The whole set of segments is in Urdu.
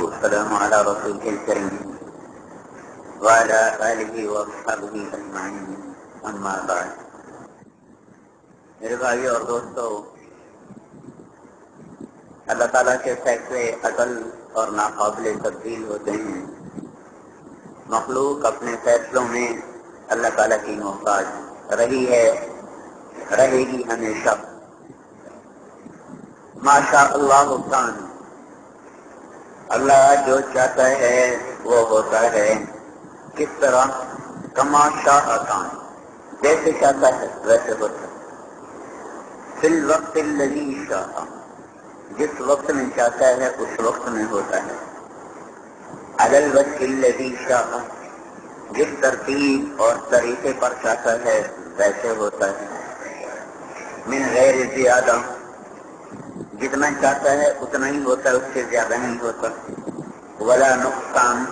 والسلام على رسوله الكريم وعلى آله وصحبه أجمعين. أما بعد. میرے بھائی اور دوستو، اللہ تعالیٰ کے فیصلے عقل اور ناقابل تبدیل ہوتے ہیں۔ مخلوق اپنے فیصلوں میں اللہ تعالیٰ کی محتاج رہی ہے، رہے گی ہمیشہ۔ ماشاء اللہ خان اللہ جو چاہتا ہے وہ ہوتا ہے۔ کس طرح؟ کما شاہ خان۔ جیسے چاہتا ہے ویسے ہوتا ہے۔ فی الوقت الذی شاہ۔ جس وقت میں چاہتا ہے اس وقت میں ہوتا ہے۔ علی الوقت الذی شاہ۔ جس ترتیب اور طریقے پر چاہتا ہے ویسے ہوتا ہے۔ من غیر زیادہ۔ جتنا چاہتا ہے، اتنا ہی ہوتا ہے، اس سے زیادہ نہیں ہوتا۔ ولا نقصان۔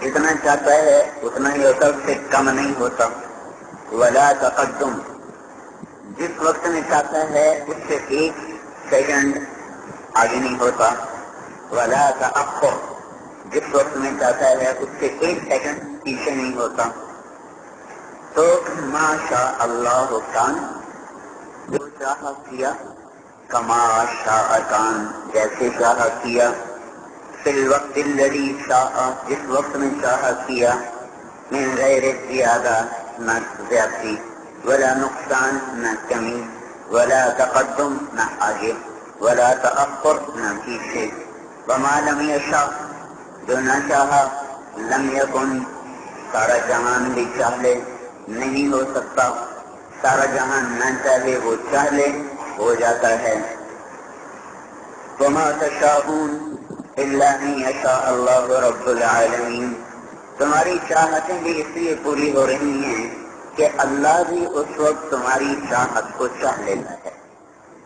جتنا چاہتا ہے، اتنا ہی ہوتا اس سے کم نہیں ہوتا۔ ولا تقدم۔ جس وقت میں چاہتا ہے، اس سے ایک سیکنڈ آگے نہیں ہوتا۔ ولا تأخر۔ جس وقت میں چاہتا ہے، اس سے ایک سیکنڈ پیچھے نہیں ہوتا۔ تو ماشاء اللہ کان جو چاہ کیا۔ کما شاہان جیسے چاہ کیا۔ فی الوقت الذی شاہ، جس وقت میں چاہ کیا۔ من غیر زیادہ نہ زیادتی، ولا نقصان نہ کمی، ولا تقدم نہ آگے، ولا تأخر نہ پیچھے۔ وما لم یشاء جو نہ چاہا لم یکن۔ سارا جہان بھی چاہ لے، نہیں ہو سکتا۔ سارا جہان نہ چاہے وہ چاہ لے۔ ہو جاتا ہے۔ وما تشاءون الا ان يشاء الله رب العالمین تمہاری چاہتیں بھی اس لیے پوری ہو رہی ہیں کہ اللہ بھی اس وقت تمہاری چاہت کو چاہ لیتا ہے۔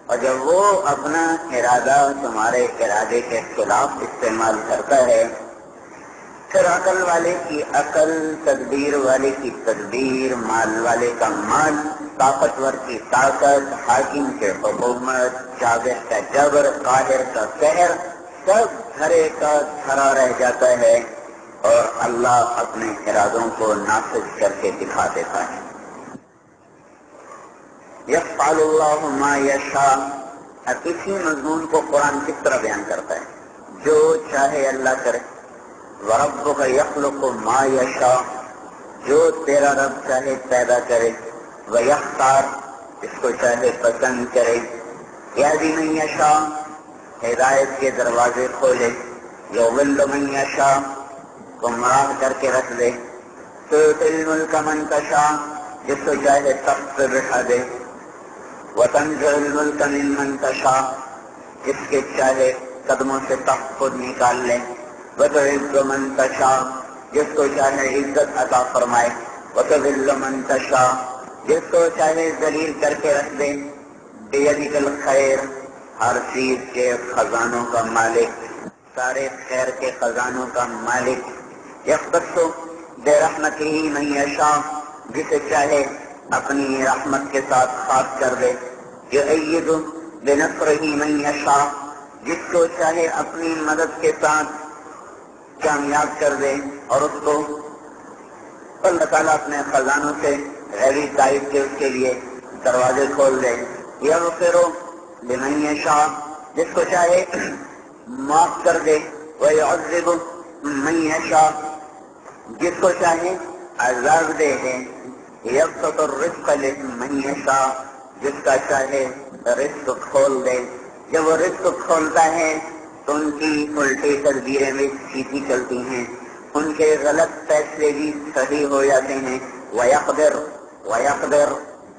اور جب وہ اپنا ارادہ تمہارے ارادے کے خلاف استعمال کرتا ہے، پھر عقل والے کی عقل، تدبیر والے کی تدبیر، مال والے کا مال طاقتور کی طاقت حاکم کے حکومت جابر کا جبر، قاہر کا قہر سب دھرے کا دھرا رہ جاتا ہے اور اللہ اپنے ارادوں کو نافذ کر کے دکھا دیتا ہے۔ یفعل اللہ ما یشاء۔ اب اسی مضمون کو قرآن کس طرح بیان کرتا ہے؟ جو چاہے اللہ کرے۔ ورب کا یخلق ما یشا جو تیرا رب چاہے پیدا کرے۔ وہ یختار اس کو چاہے پسند کرے۔ یا بھی نہیں یشا ہدایت کے دروازے کھولے۔ جو ول من یشا گمراہ کر کے رکھ دے۔ تو علم کا منتشا جس کو چاہے تخت پہ بٹھا دے۔ وطن جو علم کا منتشا جس کے چاہے قدموں سے تخت خود نکال لے۔ وتعز من تشاء، جس کو چاہے عزت عطا فرمائے۔ وتذل من تشاء جس کو چاہے ذلیل کر کے رکھ دے بیدک الخیر ہر چیز کے خزانوں کا مالک، سارے خیر کے خزانوں کا مالک۔ یختص بے رحمت ہی من یشاء جسے چاہے اپنی رحمت کے ساتھ خاص کر دے۔ یعید بنصر ہی من یشاء جس کو چاہے اپنی مدد کے ساتھ کامیاب کر دے۔ اور اس کو اللہ تعالیٰ اپنے خزانوں سے غیری تائید کے اس کے لیے دروازے کھول دے یا وہ پھر بنائی شاہ جس کو چاہے معاف کر دے وہ عزب من شاہ جس کو چاہے عذاب دے دے یبسط الرزق لمن شاہ جس کا چاہے رزق کھول دے جب وہ رزق کھولتا ہے، تو ان کی الٹی تدبیریں بھی سیدھی چلتی ہیں۔ ان کے غلط فیصلے بھی صحیح ہو جاتے ہیں۔ ویقدر ویقدر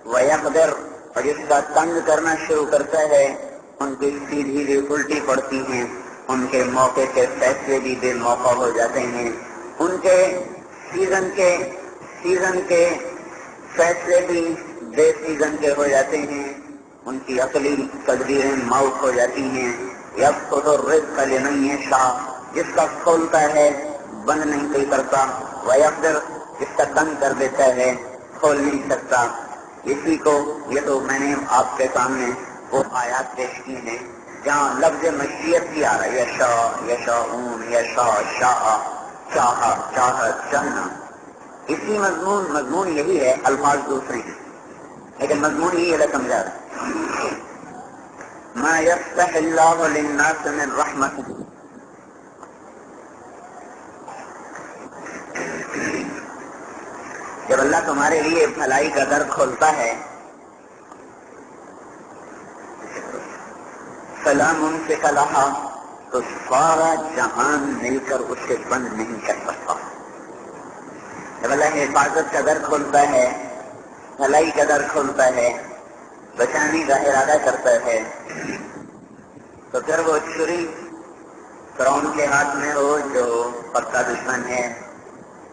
ویقدر اور جس کا تنگ کرنا شروع کرتا ہے، ان کی سیدھی بھی الٹی پڑتی ہیں، ان کے موقع کے فیصلے بھی بے موقع ہو جاتے ہیں۔ ان کے سیزن کے سیزن کے فیصلے بھی بے سیزن کے ہو جاتے ہیں۔ ان کی عقلی تدبیریں موت ہو جاتی ہیں۔ یب تو رزق لمن شاہ جس کا کھولتا ہے، بند نہیں کوئی کرتا۔ وہ افضل جس کا تنگ کر دیتا ہے کھول نہیں سکتا۔ اسی کو یہ تو میں نے آپ کے سامنے وہ آیات پیش کی ہیں، جہاں لفظ مشیت بھی آ رہا ہے۔ یشا یشا اون یشا، شاہ چاہ چاہت چاہنا اسی مضمون مضمون یہی ہے، الفاظ دوسرے ہیں۔ لیکن مضمون یہی ہے سمجھا۔ رہا ما يفتح الله للناس من رحمت۔ جب اللہ تمہارے لیے بھلائی کا در کھولتا ہے، سلام ان سے کلہا تو سارا جہان مل کر اسے بند نہیں کر سکتا۔ جب اللہ حفاظت کا در کھولتا ہے، بھلائی کا در کھولتا ہے، بچانے کا ارادہ کرتا ہے، تو پھر وہ چھری فرون کے ہاتھ میں ہو جو پکا دشمن ہے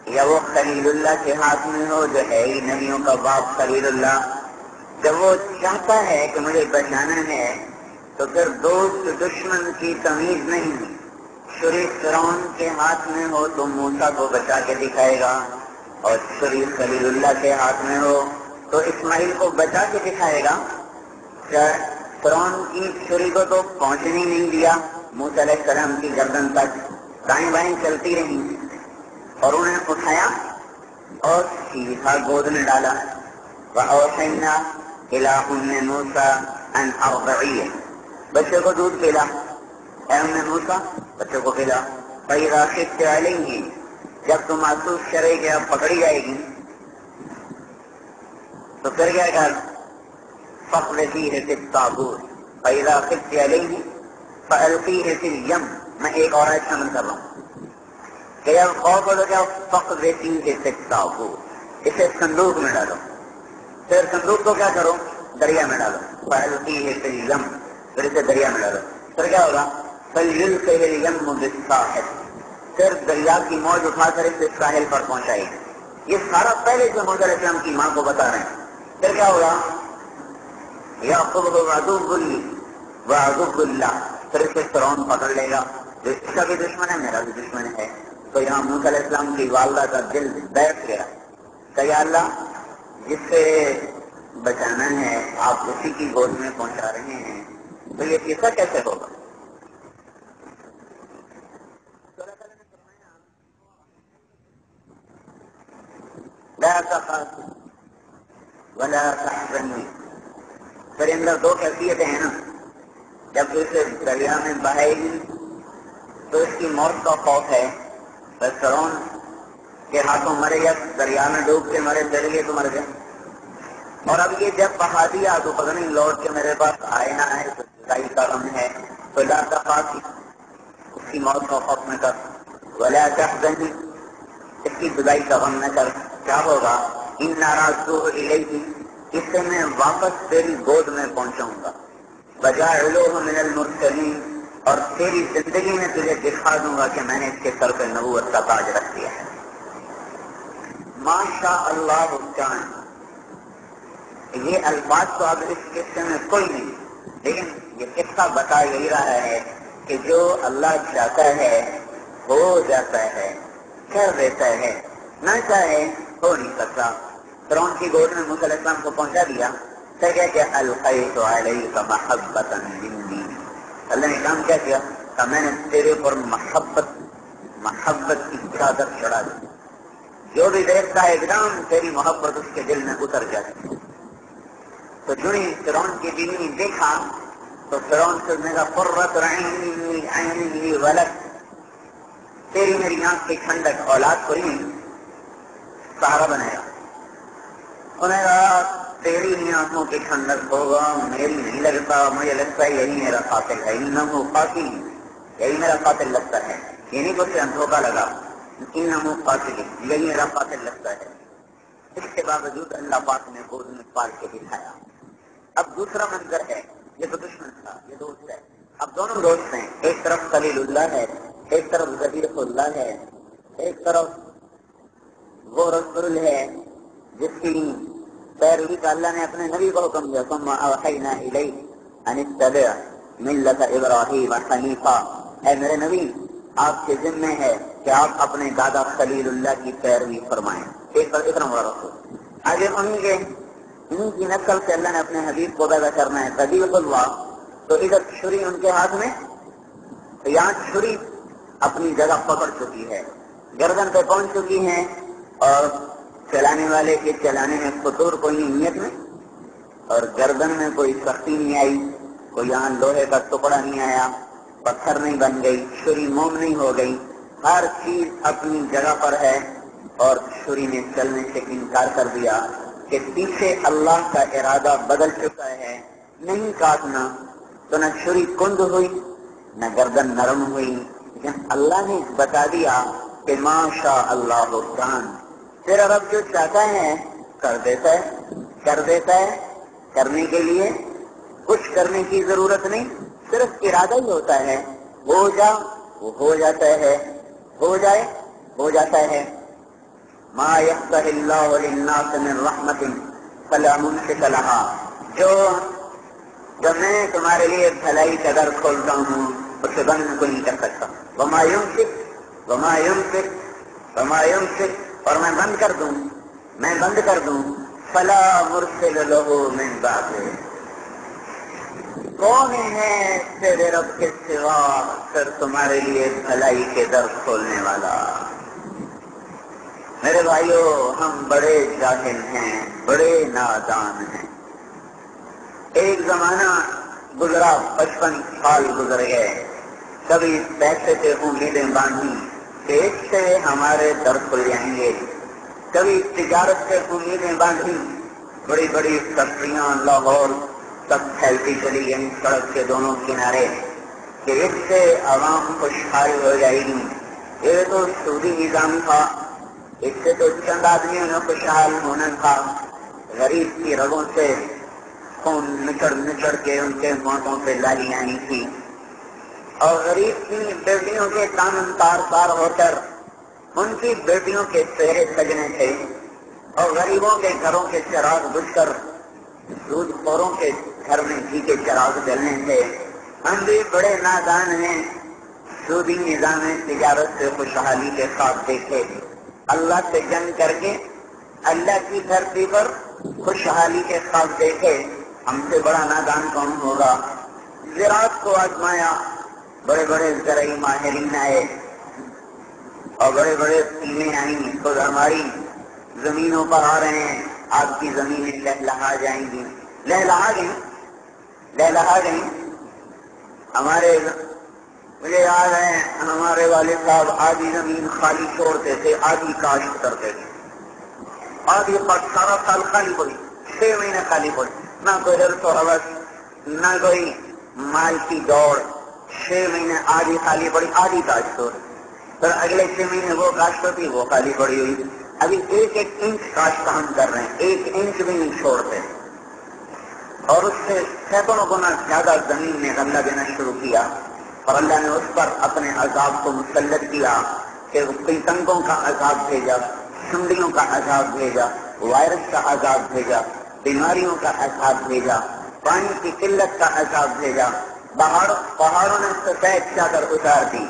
یا وہ خلیل اللہ کے ہاتھ میں ہو جو ہے ہی نبیوں کا باپ خلیل اللہ۔ جب وہ چاہتا ہے کہ مجھے بچانا ہے، تو پھر دوست دشمن کی تمیز نہیں۔ چھری فرون کے ہاتھ میں ہو تو موسا کو بچا کے دکھائے گا۔ اور چھری خلیل اللہ کے ہاتھ میں ہو تو اسماعیل کو بچا کے دکھائے گا۔ فرون کی چھری کو تو پہنچنے نہیں دیا۔ موس علیہ السلام کی گردن تک دائیں بائیں چلتی رہی اور انہیں اٹھایا اور سیدھا گود میں ڈالا۔ وَأَوْحَيْنَا إِلَىٰ أُمِّ مُوسَىٰ أَنْ أَرْضَعِيَ۔ بچے کو دودھ پلا۔ اے ام موسیٰ، بچے کو پلا۔ فَإِذَا خِفْتِ عَلَيْهِ جب تم محسوس کرے کہ اب پکڑی جائے گی، تو پھر کیا کر؟ فَخْلَتِيهِ فِي التَّابُورِ فَإِذَا خِفْتِ عَلَيْهِ فَأَلْقِيهِ فِي الْيَمِّ۔ میں ایک اور آیت شامل کر رہا ہوں۔ کہ جب خوف ہو تو کیا فَخْلَتِيهِ فِي التَّابُورِ اسے صندوق میں ڈالو۔ پھر صندوق کو کیا کرو؟ دریا میں ڈالو۔ فَأَلْقِيهِ فِي الْيَمِّ پھر اسے دریا میں ڈالو۔ پھر کیا ہوگا؟ فَلْيُلْقِهِ الْيَمُّ بِالسَّاحِلِ۔ پھر دریا کی موج اٹھا کر اسے ساحل پر پہنچائے۔ گی یہ سارا پہلے جو محمد علیہ السلام کی ماں کو بتا رہے ہیں۔ پھر کیا ہوگا؟ یا خود وعدوب بلی وعدوب اللہ پھر اسے فرعون پکڑ لے گا۔ جو اس کا بھی دشمن ہے، میرا بھی دشمن ہے۔ تو یہاں موسیٰ علیہ السلام کی والدہ کا دل بیٹھ گیا کہ یا اللہ، جس سے بچانا ہے، آپ اسی کی گود میں پہنچا رہے ہیں، تو یہ قصہ کیسے ہوگا؟ لا ولا اندر دو کیفیتیں ہیں نا۔ جب اسے دریا میں بہے گی، تو اس کی موت کا خوف ہے۔ بس فرون کے ہاتھوں مرے گا دریا میں ڈوب کے مرے پھر گئے تو مر گئے۔ اور اب یہ جب بہا دیا تو پتہ نہیں لوٹ کے میرے پاس آئے نہ آئے، تو جدائی کا غم ہے، تو لا تخاف، اس کی موت کا خوف نہ کر۔ ولا تحزن اس کی جدائی کا غم نہ کر۔ کیا ہوگا؟ ان ناراض تو اس سے میں واپس تیری گود میں پہنچاؤں گا۔ بجا بجائے من المرسلین اور تیری زندگی میں تجھے دکھا دوں گا کہ میں نے اس کے سر پہ نبوت کا تاج رکھ دیا ہے۔ ماشاء اللہ جان، یہ الفاظ تو اب اس قصے میں کوئی نہیں، لیکن یہ قصہ بتا یہی رہا ہے کہ جو اللہ چاہتا ہے ہو جاتا ہے، کر دیتا ہے۔ نہ چاہے ہو نہیں سکتا۔ فرون کی گود میں علیہ السلام کو پہنچا دیا کہ القیت علیک محبتا اللہ نے کام کیا کیا کہ میں نے تیرے پر محبت محبت کی چادر چڑھا دی۔ جو بھی دیکھتا ہے ایک دم تیری محبت اس کے دل میں اتر جاتی ہے۔ تو جنی فرون کی بیوی نے دیکھا، تو فرون سے میرا قرت عینی عینی ولد۔ تیری میری آنکھ کی ٹھنڈک اولاد کو ہی سہارا بنایا۔ انہیں کہا تیری ہی آنکھوں کی ٹھنڈک ہوگا، میری نہیں لگتا مجھے لگتا ہے یہی میرا قاتل ہے ان قاتل، یہی میرا قاتل لگتا ہے۔ یعنی کو سے دھوکا لگا۔ ان قاتل، یہی میرا قاتل لگتا ہے۔ اس کے باوجود اللہ پاک نے گود میں پال کے دکھایا۔ اب دوسرا منظر ہے، یہ تو دشمن تھا، یہ دوست ہے۔ اب دونوں دوست ہیں، ایک طرف خلیل اللہ ہے، ایک طرف ظبیر اللہ ہے۔ ایک طرف وہ رسول ہے، جس کی پیروی کا اللہ نے اپنے نبی کو حکم دیا، ثم اوحینا الیک ان اتبع ملت ابراہیم حنیفہ اے میرے نبی، آپ کے ذمہ ہے کہ آپ اپنے دادا خلیل اللہ کی پیروی فرمائیں۔ ایک پر اتنا بڑا رسول آگے انہیں کے انہیں کی نسل سے اللہ نے اپنے حبیب کو پیدا کرنا ہے۔ صدیق اللہ تو ادھر چھری ان کے ہاتھ میں۔ تو یہاں چھری اپنی جگہ پکڑ چکی ہے۔ گردن پہ پہنچ چکی ہے اور چلانے والے کے چلانے میں فطور کوئی نہیں نیت میں اور گردن میں کوئی سختی نہیں آئی، کوئی یہاں لوہے کا ٹکڑا نہیں آیا، پتھر نہیں بن گئی، چھری موم نہیں ہو گئی۔ ہر چیز اپنی جگہ پر ہے اور چھری نے چلنے سے انکار کر دیا کہ پیچھے اللہ کا ارادہ بدل چکا ہے۔ نہیں کاٹنا، تو نہ چھری کند ہوئی، نہ گردن نرم ہوئی۔ لیکن اللہ نے بتا دیا کہ ماشا اللہ خان تیرا رب جو چاہتا ہے، کر دیتا ہے۔ کر دیتا ہے کرنے کے لیے۔ کچھ کرنے کی ضرورت نہیں، صرف ارادہ ہی ہوتا ہے۔ ہو جا، وہ ہو جاتا ہے۔ ہو جائے، ہو جاتا ہے۔ ما يفتح اللہ للناس من رحمت فلا ممسک لها۔ جو، جب میں تمہارے لیے بھلائی کا در کھولتا ہوں، اسے بند کو نہیں کر سکتا۔ وما يمسك وما يمسك وما يمسك اور میں بند کر دوں، میں بند کر دوں، فلا مرسل له من بعده کون ہے تیرے رب کے سوا پھر تمہارے لیے بھلائی کے در کھولنے والا؟ میرے بھائیوں ہم بڑے جاہل ہیں، بڑے نادان ہیں۔ ایک زمانہ گزرا پچپن سال گزر گئے۔ کبھی پیسے سے امیدیں باندھی کہ سے ہمارے در کھل جائیں گے۔ کبھی تجارت سے امیدیں باندھی بڑی بڑی فیکٹریاں لاہور تک پھیلتی چلی گئی سڑک کے دونوں کنارے۔ کہ اس سے عوام خوشحال ہو جائے گی۔ یہ تو سودی نظام تھا۔ اس سے تو چند آدمیوں نے خوشحال ہونا تھا۔ غریب کی رگوں سے خون نچڑ نچڑ کے ان کے موتوں پہ لالی آئی تھی اور غریب کی بیٹیوں کے کام تار تار ہو کر ان کی بیٹیوں کے چہرے سجنے تھے اور غریبوں کے گھروں کے چراغ بجھ کر دودھ خوروں کے گھر میں گھی کے چراغ جلنے تھے۔ ہم بھی بڑے نادان ہیں۔ سودی نظام تجارت سے خوشحالی کے ساتھ دیکھے۔ اللہ سے جنگ کر کے اللہ کی دھرتی پر خوشحالی کے ساتھ دیکھے۔ ہم سے بڑا نادان کون ہوگا؟ زراعت کو آزمایا۔ بڑے بڑے زرعی ماہرین آئے اور بڑے بڑے ٹیمیں آئیں خود ہماری زمینوں پر آ رہے ہیں۔ آپ کی زمینیں لہلہا جائیں گی۔ لہلہا گئی لہلہا گئی ہمارے مجھے یاد ہے، ہمارے والد صاحب آدھی زمین خالی چھوڑتے تھے، آدھی کاشت کرتے تھے۔ آدھی سارا سال خالی پڑی، چھ مہینے خالی پڑی۔ نہ کوئی رس و حوث نہ کوئی مال کی دوڑ۔ چھ مہینے آدھی خالی پڑی، آدھی کاشت ہو پھر اگلے چھ مہینے وہ کاشت ہوتی وہ خالی پڑی ہوئی۔ ابھی ایک ایک انچ کاشت ہم کر رہے ہیں، ایک انچ بھی نہیں چھوڑتے۔ اور اس سے سینکڑوں گنا زیادہ زمین میں غلہ دینا شروع کیا۔ اور اللہ نے اس پر اپنے عذاب کو مسلط کیا کہ تنگوں کا عذاب بھیجا، سنڈیوں کا عذاب بھیجا، وائرس کا عذاب بھیجا، بیماریوں کا عذاب بھیجا، پانی کی قلت کا عذاب بھیجا۔ پہاڑوں پہاڑوں نے سفید چادر اتار دی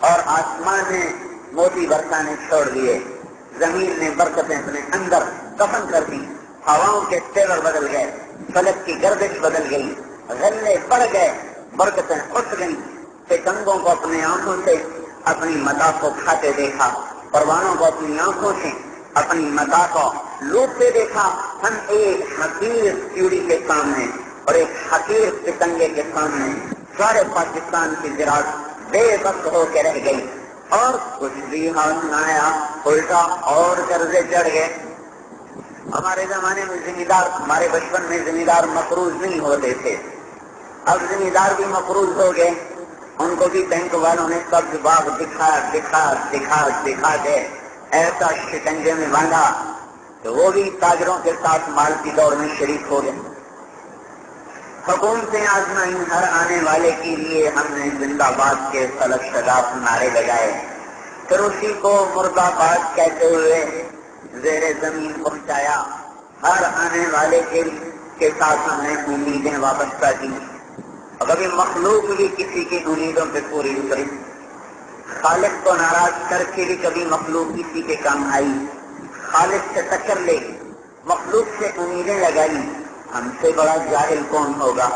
اور آسمان نے موتی برسانے چھوڑ دیے۔ زمین نے برکتیں اپنے اندر کفن کر دی۔ ہواؤں کے تیور بدل گئے۔ فلک کی گردش بدل گئی۔ غلے پڑ گئے۔ برکتیں اٹھ گئی پتنگوں کو اپنے آنکھوں سے اپنی متا کو کھاتے دیکھا۔ پروانوں کو اپنی آنکھوں سے اپنی متا کو لوٹتے دیکھا۔ ہم ایک حقیر کیڑی کے سامنے اور ایک حقیر پتنگے کے سامنے سارے پاکستان کی زراعت بے بس ہو کے رہ گئی اور کچھ بھی حال نہ آیا، الٹا اور قرضے چڑھ گئے۔ ہمارے زمانے میں ذمہ دار ہمارے بچپن میں ذمہ دار مقروض نہیں ہوتے تھے۔ اب ذمہ دار بھی مقروض ہو گئے۔ ان کو بھی بینک والوں نے سب باغ دکھا دکھا دکھا دکھا کے ایسا شکنجے میں باندھا تو وہ بھی تاجروں کے ساتھ مال کی دوڑ میں شریک ہو گئے۔ حکومتیں آزمائی ہر آنے والے کے لیے ہم نے زندہ باد کے فلک شگاف نعرے لگائے پھر اسی کو مردہ باد کہتے ہوئے زیر زمین پہنچایا۔ ہر آنے والے کے ساتھ ہم نے امیدیں وابستہ کی۔ کبھی مخلوق بھی کسی کی امیدوں پہ پوری اتری خالق کو ناراض کر کے بھی کبھی مخلوق کسی کے کام آئی۔ خالق سے ٹکر لے، مخلوق سے امیدیں لگائی۔ ہم سے بڑا جاہل کون ہوگا؟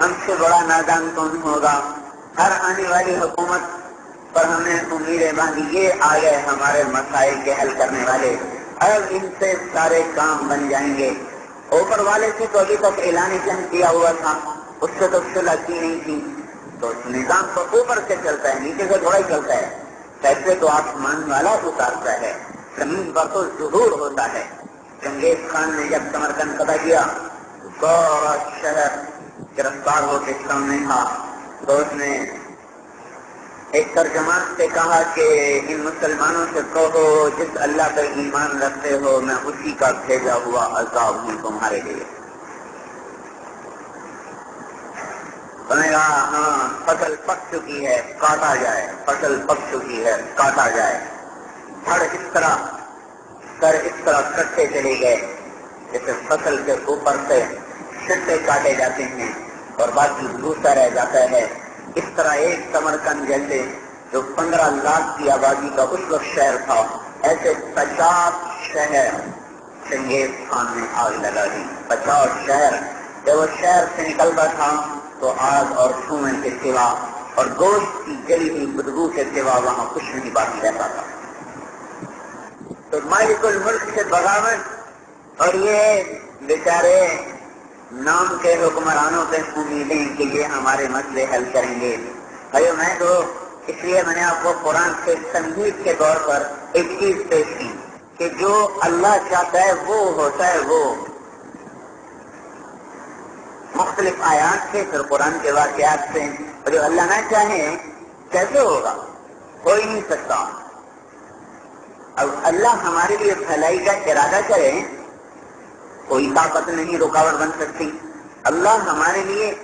ہم سے بڑا نادان کون ہوگا؟ ہر آنے والی حکومت پر ہمیں امیدیں باندھی، یہ آ گئے ہمارے مسائل کے حل کرنے والے۔ اب ان سے سارے کام بن جائیں گے۔ اوپر والے سے تو ابھی تک اعلان جنگ کیا ہوا تھا، اس سے تو صلح کی نہیں تھی۔ تو نظام تو اوپر سے چلتا ہے، نیچے سے تھوڑا ہی چلتا ہے۔ پیسے تو آسمان والا اتارتا ہے، زمین پر تو ظہور ہوتا ہے۔ چنگیز خان نے جب سمرکند پتا کیا گورا شہر گرفتار ہو کے سامنے تھا۔ تو اس نے ایک ترجمان سے کہا کہ ان مسلمانوں سے کہو، جس اللہ پر ایمان رکھتے ہو، میں اسی کا بھیجا ہوا عذاب ہوں تمہارے لیے۔ ہاں فصل پک چکی ہے، کاٹا جائے۔ فصل پک چکی ہے، کاٹا جائے۔ پھڑ اس طرح، سر اس طرح کٹتے چلے گئے جیسے فصل کے اوپر سے چھٹے کاٹے جاتے ہیں اور باقی دوسرا رہ جاتا ہے۔ اس طرح ایک سمرکند جیسے جو پندرہ لاکھ کی آبادی کا اس وقت شہر تھا، ایسے پچاس شہر چنگیز خان نے آگ لگا دی۔ پچاس شہر۔ جب وہ شہر سے نکلتا تھا تو آگ اور سوئیں کے سوا اور گوشت کی جلی ہوئی بدبو کے سوا وہاں کچھ نہیں باقی رہتا تھا۔ تو مالک الملک سے بغاوت اور یہ بیچارے نام کے حکمرانوں پہ امیدیں کہ یہ ہمارے مسئلے حل کریں گے۔ بھائی میں تو اس لیے میں نے آپ کو قرآن سے سنگیت کے طور پر ایک چیز پیش کی کہ جو اللہ چاہتا ہے وہ ہوتا ہے وہ۔ مختلف آیات سے پھر قرآن کے واقعات سے جو اللہ نہ چاہے، کیسے ہوگا؟ ہو ہی نہیں سکتا۔ اب اللہ ہمارے لیے بھلائی کا ارادہ کرے کوئی طاقت نہیں، رکاوٹ بن سکتی۔ اللہ ہمارے لیے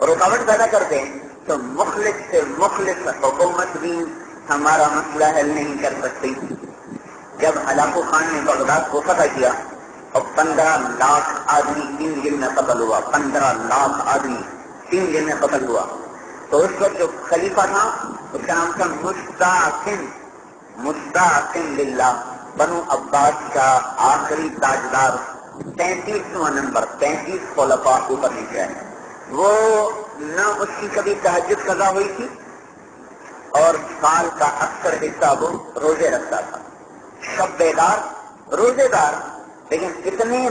رکاوٹ پیدا کرتے ہیں۔ تو مخلص سے مخلص حکومت بھی ہمارا مسئلہ حل نہیں کر سکتی۔ جب ہلاکو خان نے بغداد کو فتح کیا، اور پندرہ لاکھ آدمی تین دن میں قتل ہوا، پندرہ لاکھ آدمی تین دن میں قتل ہوا۔ تو اس وقت جو خلیفہ تھا، اس کا نام تھا مستعقن مستعقن للہ۔ بنو عباس کا آخری تاجدار تینتیسواں نمبر تینتیس خلفا اوپر نیچے ہے وہ نہ اس کی کبھی تحجد قضا ہوئی تھی اور سال کا اکثر حصہ وہ روزے رکھتا تھا۔ شب بیدار روزے دار لیکن اتنے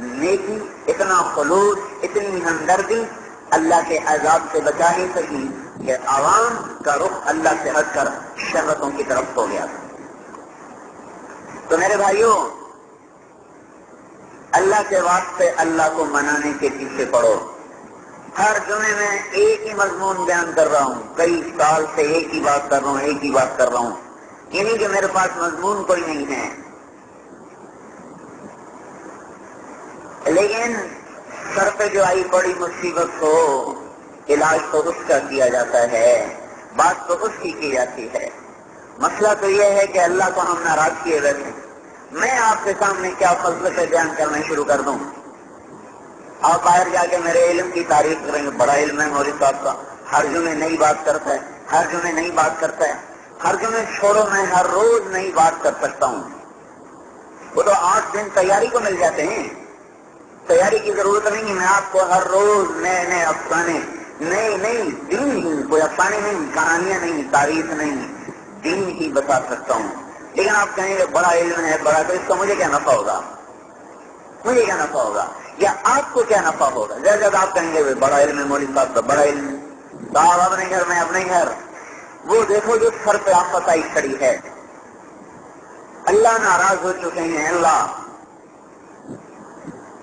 نیکی، اتنا خلوص، اتنی ہمدردی اللہ کے عذاب سے بچا نہیں سکی کہ عوام کا رخ اللہ سے ہٹ کر شہرتوں کی طرف ہو گیا۔ تو میرے بھائیوں اللہ کے واسطے اللہ کو منانے کے پیچھے پڑو۔ ہر جمعے میں ایک ہی مضمون بیان کر رہا ہوں۔ کئی سال سے ایک ہی بات کر رہا ہوں، ایک ہی بات کر رہا ہوں۔ یہ نہیں کہ میرے پاس مضمون کوئی نہیں ہے۔ لیکن سر پہ جو آئی بڑی مصیبت ہو، علاج تو اس کا کیا جاتا ہے، بات تو اس کی کی جاتی ہے۔ مسئلہ تو یہ ہے کہ اللہ کو ہم ناراض کیے بیٹھے میں آپ کے سامنے کیا فضل سے بیان کرنا شروع کر دوں؟ آپ باہر جا کے میرے علم کی تعریف کریں گے، بڑا علم ہے مولوی صاحب کا۔ ہر جمعے نئی بات کرتا ہے، ہر جمعے نئی بات کرتا ہے۔ ہر جمعے چھوڑو، میں ہر روز نئی بات کر سکتا ہوں۔ وہ تو آٹھ دن تیاری کو مل جاتے ہیں۔ تیاری کی ضرورت نہیں ہے، میں آپ کو ہر روز نئے نئے افسانے نئی نئی دن ہی کوئی افسانے نہیں، کہانیاں نہیں، تاریخ نہیں دن ہی بتا سکتا ہوں۔ لیکن آپ کہیں گے بڑا علم ہے، بڑا تو اس کا مجھے کیا نفع ہوگا؟ مجھے کیا نفع ہوگا؟ یا آپ کو کیا نفع ہوگا؟ جب آپ کہیں گے، بڑا علم ہے مولوی صاحب کا بڑا علم صاحب اپنے گھر میں اپنے گھر۔ وہ دیکھو جو سر پہ آفت آئی کھڑی ہے۔ اللہ ناراض ہو چکے ہیں، اللہ۔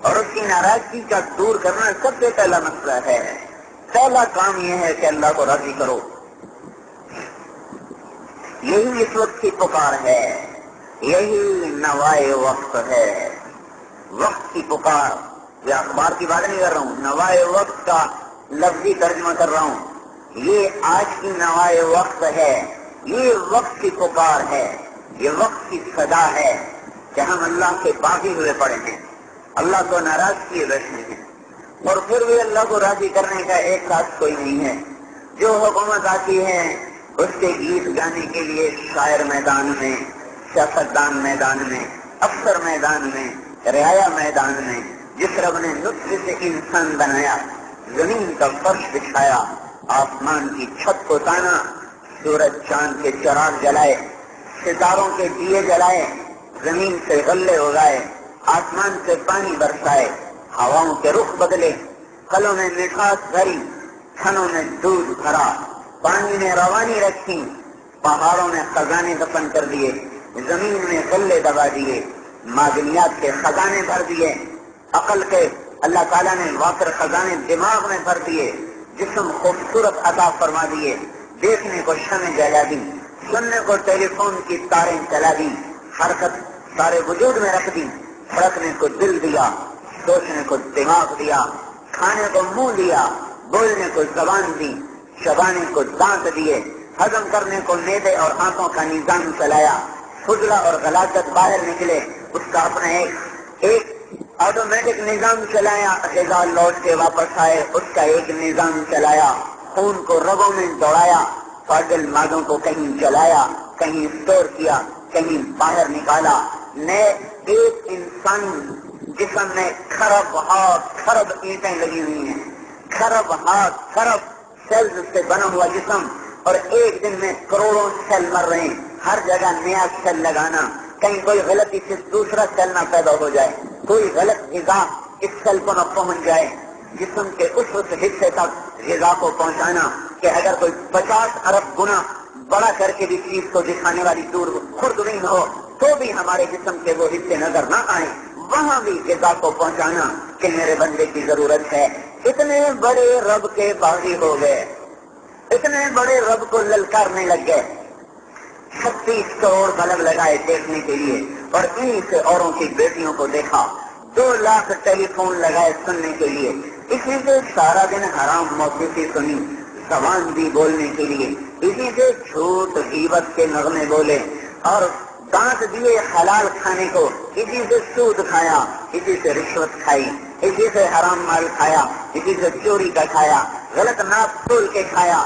اور اس کی ناراضگی کا دور کرنا سب سے پہلا مسئلہ ہے۔ پہلا کام یہ ہے کہ اللہ کو راضی کرو۔ یہی اس وقت کی پکار ہے۔ یہی نوائے وقت ہے۔ وقت کی پکار۔ یہ اخبار کی بات نہیں کر رہا ہوں۔ نوائے وقت کا لفظی ترجمہ کر رہا ہوں۔ یہ آج کی نوائے وقت ہے۔ یہ وقت کی پکار ہے۔ یہ وقت کی صدا ہے کہ ہم اللہ کے باغی ہوئے پڑے ہیں۔ اللہ کو ناراض کیے بیٹھے ہیں۔ اور پھر بھی اللہ کو راضی کرنے کا ایک ساتھ کوئی نہیں ہے۔ جو حکومت آتی ہے اس کے گیت گانے کے لیے شاعر میدان میں، سیاستدان میدان میں، افسر میدان میں، رعایا میدان میں، جس رب نے نطف سے انسان بنایا، زمین کا فرش بچھایا، آسمان کی چھت کو تانا، سورج چاند کے چراغ جلائے، ستاروں کے دیے جلائے، زمین سے غلے اگائے، آسمان سے پانی برسائے، ہواؤں کے رخ بدلے پھلوں میں مٹھاس بھری، تھنوں میں دودھ بھرا۔ پانی میں روانی رکھی، پہاڑوں میں خزانے دفن کر دیے، زمین میں غلے دبا دیے معدنیات کے خزانے بھر دیے، عقل کے اللہ تعالیٰ نے وافر خزانے دماغ میں بھر دیے، جسم خوبصورت عطا فرما دیے، دیکھنے کو شمع جلا دی، سننے کو ٹیلی فون کی تاریں چلا دی، حرکت سارے وجود میں رکھ دی پھڑکنے کو دل دیا، سوچنے کو دماغ دیا، کھانے کو منہ دیا، بولنے کو زبان دی چبانے کو دانت دیے، ہضم کرنے کو میدے اور آنکھوں کا نظام چلایا۔ فضلہ اور غلاقت باہر نکلے، اس کا اپنا ایک ایک آٹومیٹک نظام چلایا۔ غذا لوٹ کے واپس آئے، اس کا ایک نظام چلایا۔ خون کو رگوں میں دوڑایا، فاضل مادوں کو کہیں چلایا، کہیں اسٹور کیا، کہیں باہر نکالا۔ نئے ایک انسان، جسم میں خرب ہاتھ خرب اینٹیں لگی ہوئی ہیں۔ خرب ہاتھ خرب سیلز سے بنا ہوا جسم اور ایک دن میں کروڑوں سیل مر رہے ہیں۔ ہر جگہ نیا سیل لگانا۔ کہیں کوئی غلطی سے دوسرا سیل نہ پیدا ہو جائے۔ کوئی غلط غذا اس سیل کو نہ پہنچ جائے۔ جسم کے اس اس حصے تک غذا کو پہنچانا کہ اگر کوئی پچاس ارب گنا بڑا کر کے بھی چیز کو دکھانے والی دور خرد نہیں ہو، تو بھی ہمارے جسم کے وہ حصے نظر نہ آئے وہاں بھی غذا کو پہنچانا کہ میرے بندے کی ضرورت ہے۔ اتنے بڑے رب کے باغی ہو گئے۔ اتنے بڑے رب کو للکارنے لگ گئے۔ چھتیس کروڑ بلب لگائے دیکھنے کے لیے اور انہیں سے اوروں کی بیٹیوں کو دیکھا۔ دو لاکھ ٹیلی فون لگائے سننے کے لیے۔ اسی سے سارا دن حرام موسیقی سنی، زبان بھی بولنے کے لیے۔ اسی سے جھوٹ غیبت کے نغمے بولے اور دانت دیے حلال کھانے کو۔ اسی سے سود کھایا، اسی سے رشوت کھائی۔ اسی سے حرام مال کھایا اسی سے چوری کا کھایا، غلط ناپ پھول کے کھایا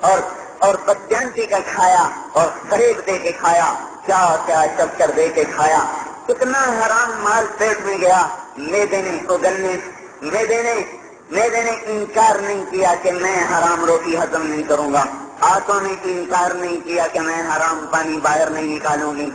اور اور بدجانتی کا کھایا، اور قریب دے کے کھایا، کیا کیا چکر دے کے کھایا۔ کتنا حرام مال پیٹ میں گیا۔ لے دینے کو گلنے لے دینے لے دینے انکار نہیں کیا کہ میں حرام روٹی ہضم نہیں کروں گا۔ آنکھوں نے انکار نہیں کیا کہ میں حرام پانی باہر نہیں نکالوں گی۔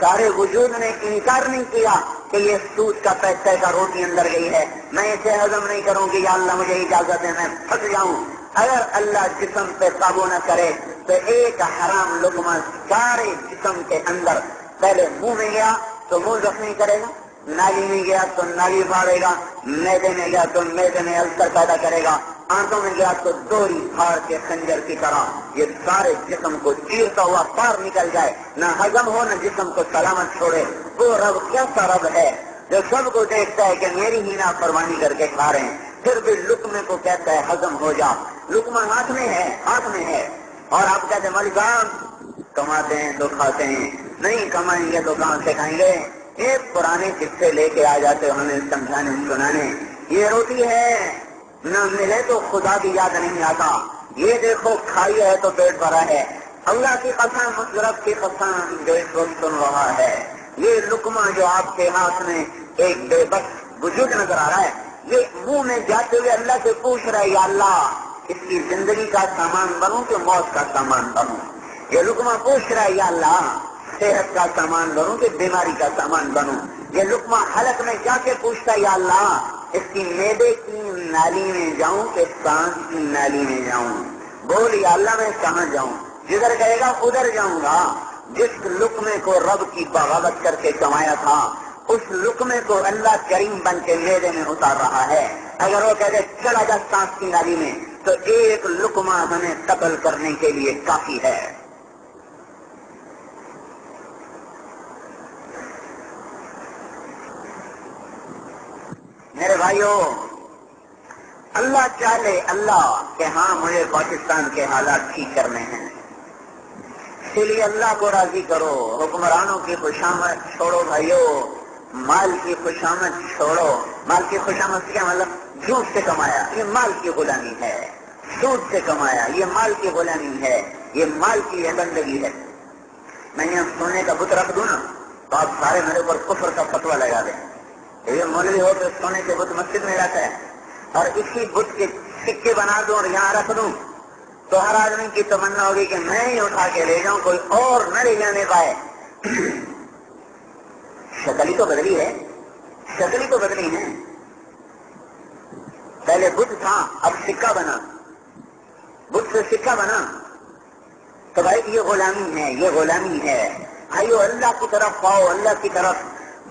سارے وجود نے انکار نہیں کیا کہ یہ سود کا پیسے کا روٹی اندر گئی ہے۔ میں اسے عزم نہیں کروں کہ یا اللہ مجھے اجازت ہے میں پھنس جاؤں۔ اگر اللہ جسم پہ قابو نہ کرے تو ایک حرام لکما سارے جسم کے اندر پہلے منہ میں گیا تو منہ زخمی کرے گا، نالی میں گیا تو نالی پھاڑے گا۔ میدے میں گیا تو میدے میں السر پیدا کرے گا۔ آنکھوں میں گیا تو دوری پھاڑ کے خنجر کی طرح۔ یہ سارے جسم کو چیرتا ہوا پار نکل جائے۔ نہ ہزم ہو، نہ جسم کو سلامت چھوڑے۔ وہ رب کیسا رب ہے جو سب کو دیکھتا ہے کہ میری ہی نا پروانی کر کے کھا رہے ہیں۔ پھر بھی لکمے کو کہتا ہے ہزم ہو جا۔ لکما ہاتھ میں ہے، ہاتھ میں ہے۔ اور آپ کہتے ہیں مالکان کماتے ہیں تو کھاتے ہیں۔ نہیں کمائیں گے تو کہاں سے کھائیں گے؟ یہ پرانے قصے لے کے آ جاتے ہمیں سمجھانے، سنانے، یہ روٹی ہے، نہ ملے تو خدا بھی یاد نہیں آتا۔ یہ دیکھو، کھائی ہے تو پیٹ بھرا ہے۔ اللہ کی قسم مسرت کی قسم جو اس وقت سن رہا ہے۔ یہ لکما جو آپ کے ہاتھ میں ایک بے بس وجود نظر آ رہا ہے۔ یہ منہ میں جاتے ہوئے اللہ سے پوچھ رہا ہے، یا اللہ، اس کی زندگی کا سامان بنوں کہ موت کا سامان بنوں؟ یہ لکما پوچھ رہا ہے، یا اللہ صحت کا سامان بنوں کہ بیماری کا سامان بنوں یہ لکما حلق میں جا کے پوچھتا یا اللہ، اس کی میدے کی نالی میں جاؤں کہ سانس کی نالی میں جاؤں۔ بول، یا اللہ، میں کہاں جاؤں؟ جدھر کہے گا، ادھر جاؤں گا۔ جس لکمے کو رب کی بغاوت کر کے کمایا تھا، اس لکمے کو اللہ کریم بن کے میدے میں اتار رہا ہے۔ اگر وہ کہتے چلا جا سانس کی نالی میں، تو ایک لکما ہمیں قتل کرنے کے لیے کافی ہے۔ میرے بھائیوں اللہ چاہے اللہ کہ ہاں مجھے پاکستان کے حالات ٹھیک کرنے ہیں۔ اسی لیے اللہ کو راضی کرو، حکمرانوں کی خوشامد چھوڑو بھائیوں مال کی خوشامد چھوڑو۔ مال کی خوشامد کیا مطلب؟ جھوٹ سے کمایا۔ یہ مال کی غلامی ہے۔ سود سے کمایا۔ یہ مال کی غلامی ہے۔ یہ مال کی بندگی ہے۔ میں یہاں سونے کا بت رکھ دوں نا، تو آپ سارے میرے اوپر کفر کا فتوا لگا دیں۔ یہ مولوی ہو تو سونے کے بت مسجد میں رہتا ہے اور اسی بت کے سکے بنا دوں اور یہاں رکھ دوں تو ہر آدمی کی تمنا ہوگی کہ میں ہی اٹھا کے لے جاؤں، کوئی اور نہ لے جانے پائے۔ شکل ہی تو بدلی ہے۔ شکل ہی تو بدلی ہے۔ پہلے بدھ تھا، اب سکہ بنا۔ بدھ سے سکہ بنا۔ تو بھائی یہ غلامی ہے، یہ غلامی ہے۔ بھائیو، اللہ کی طرف آؤ، اللہ کی طرف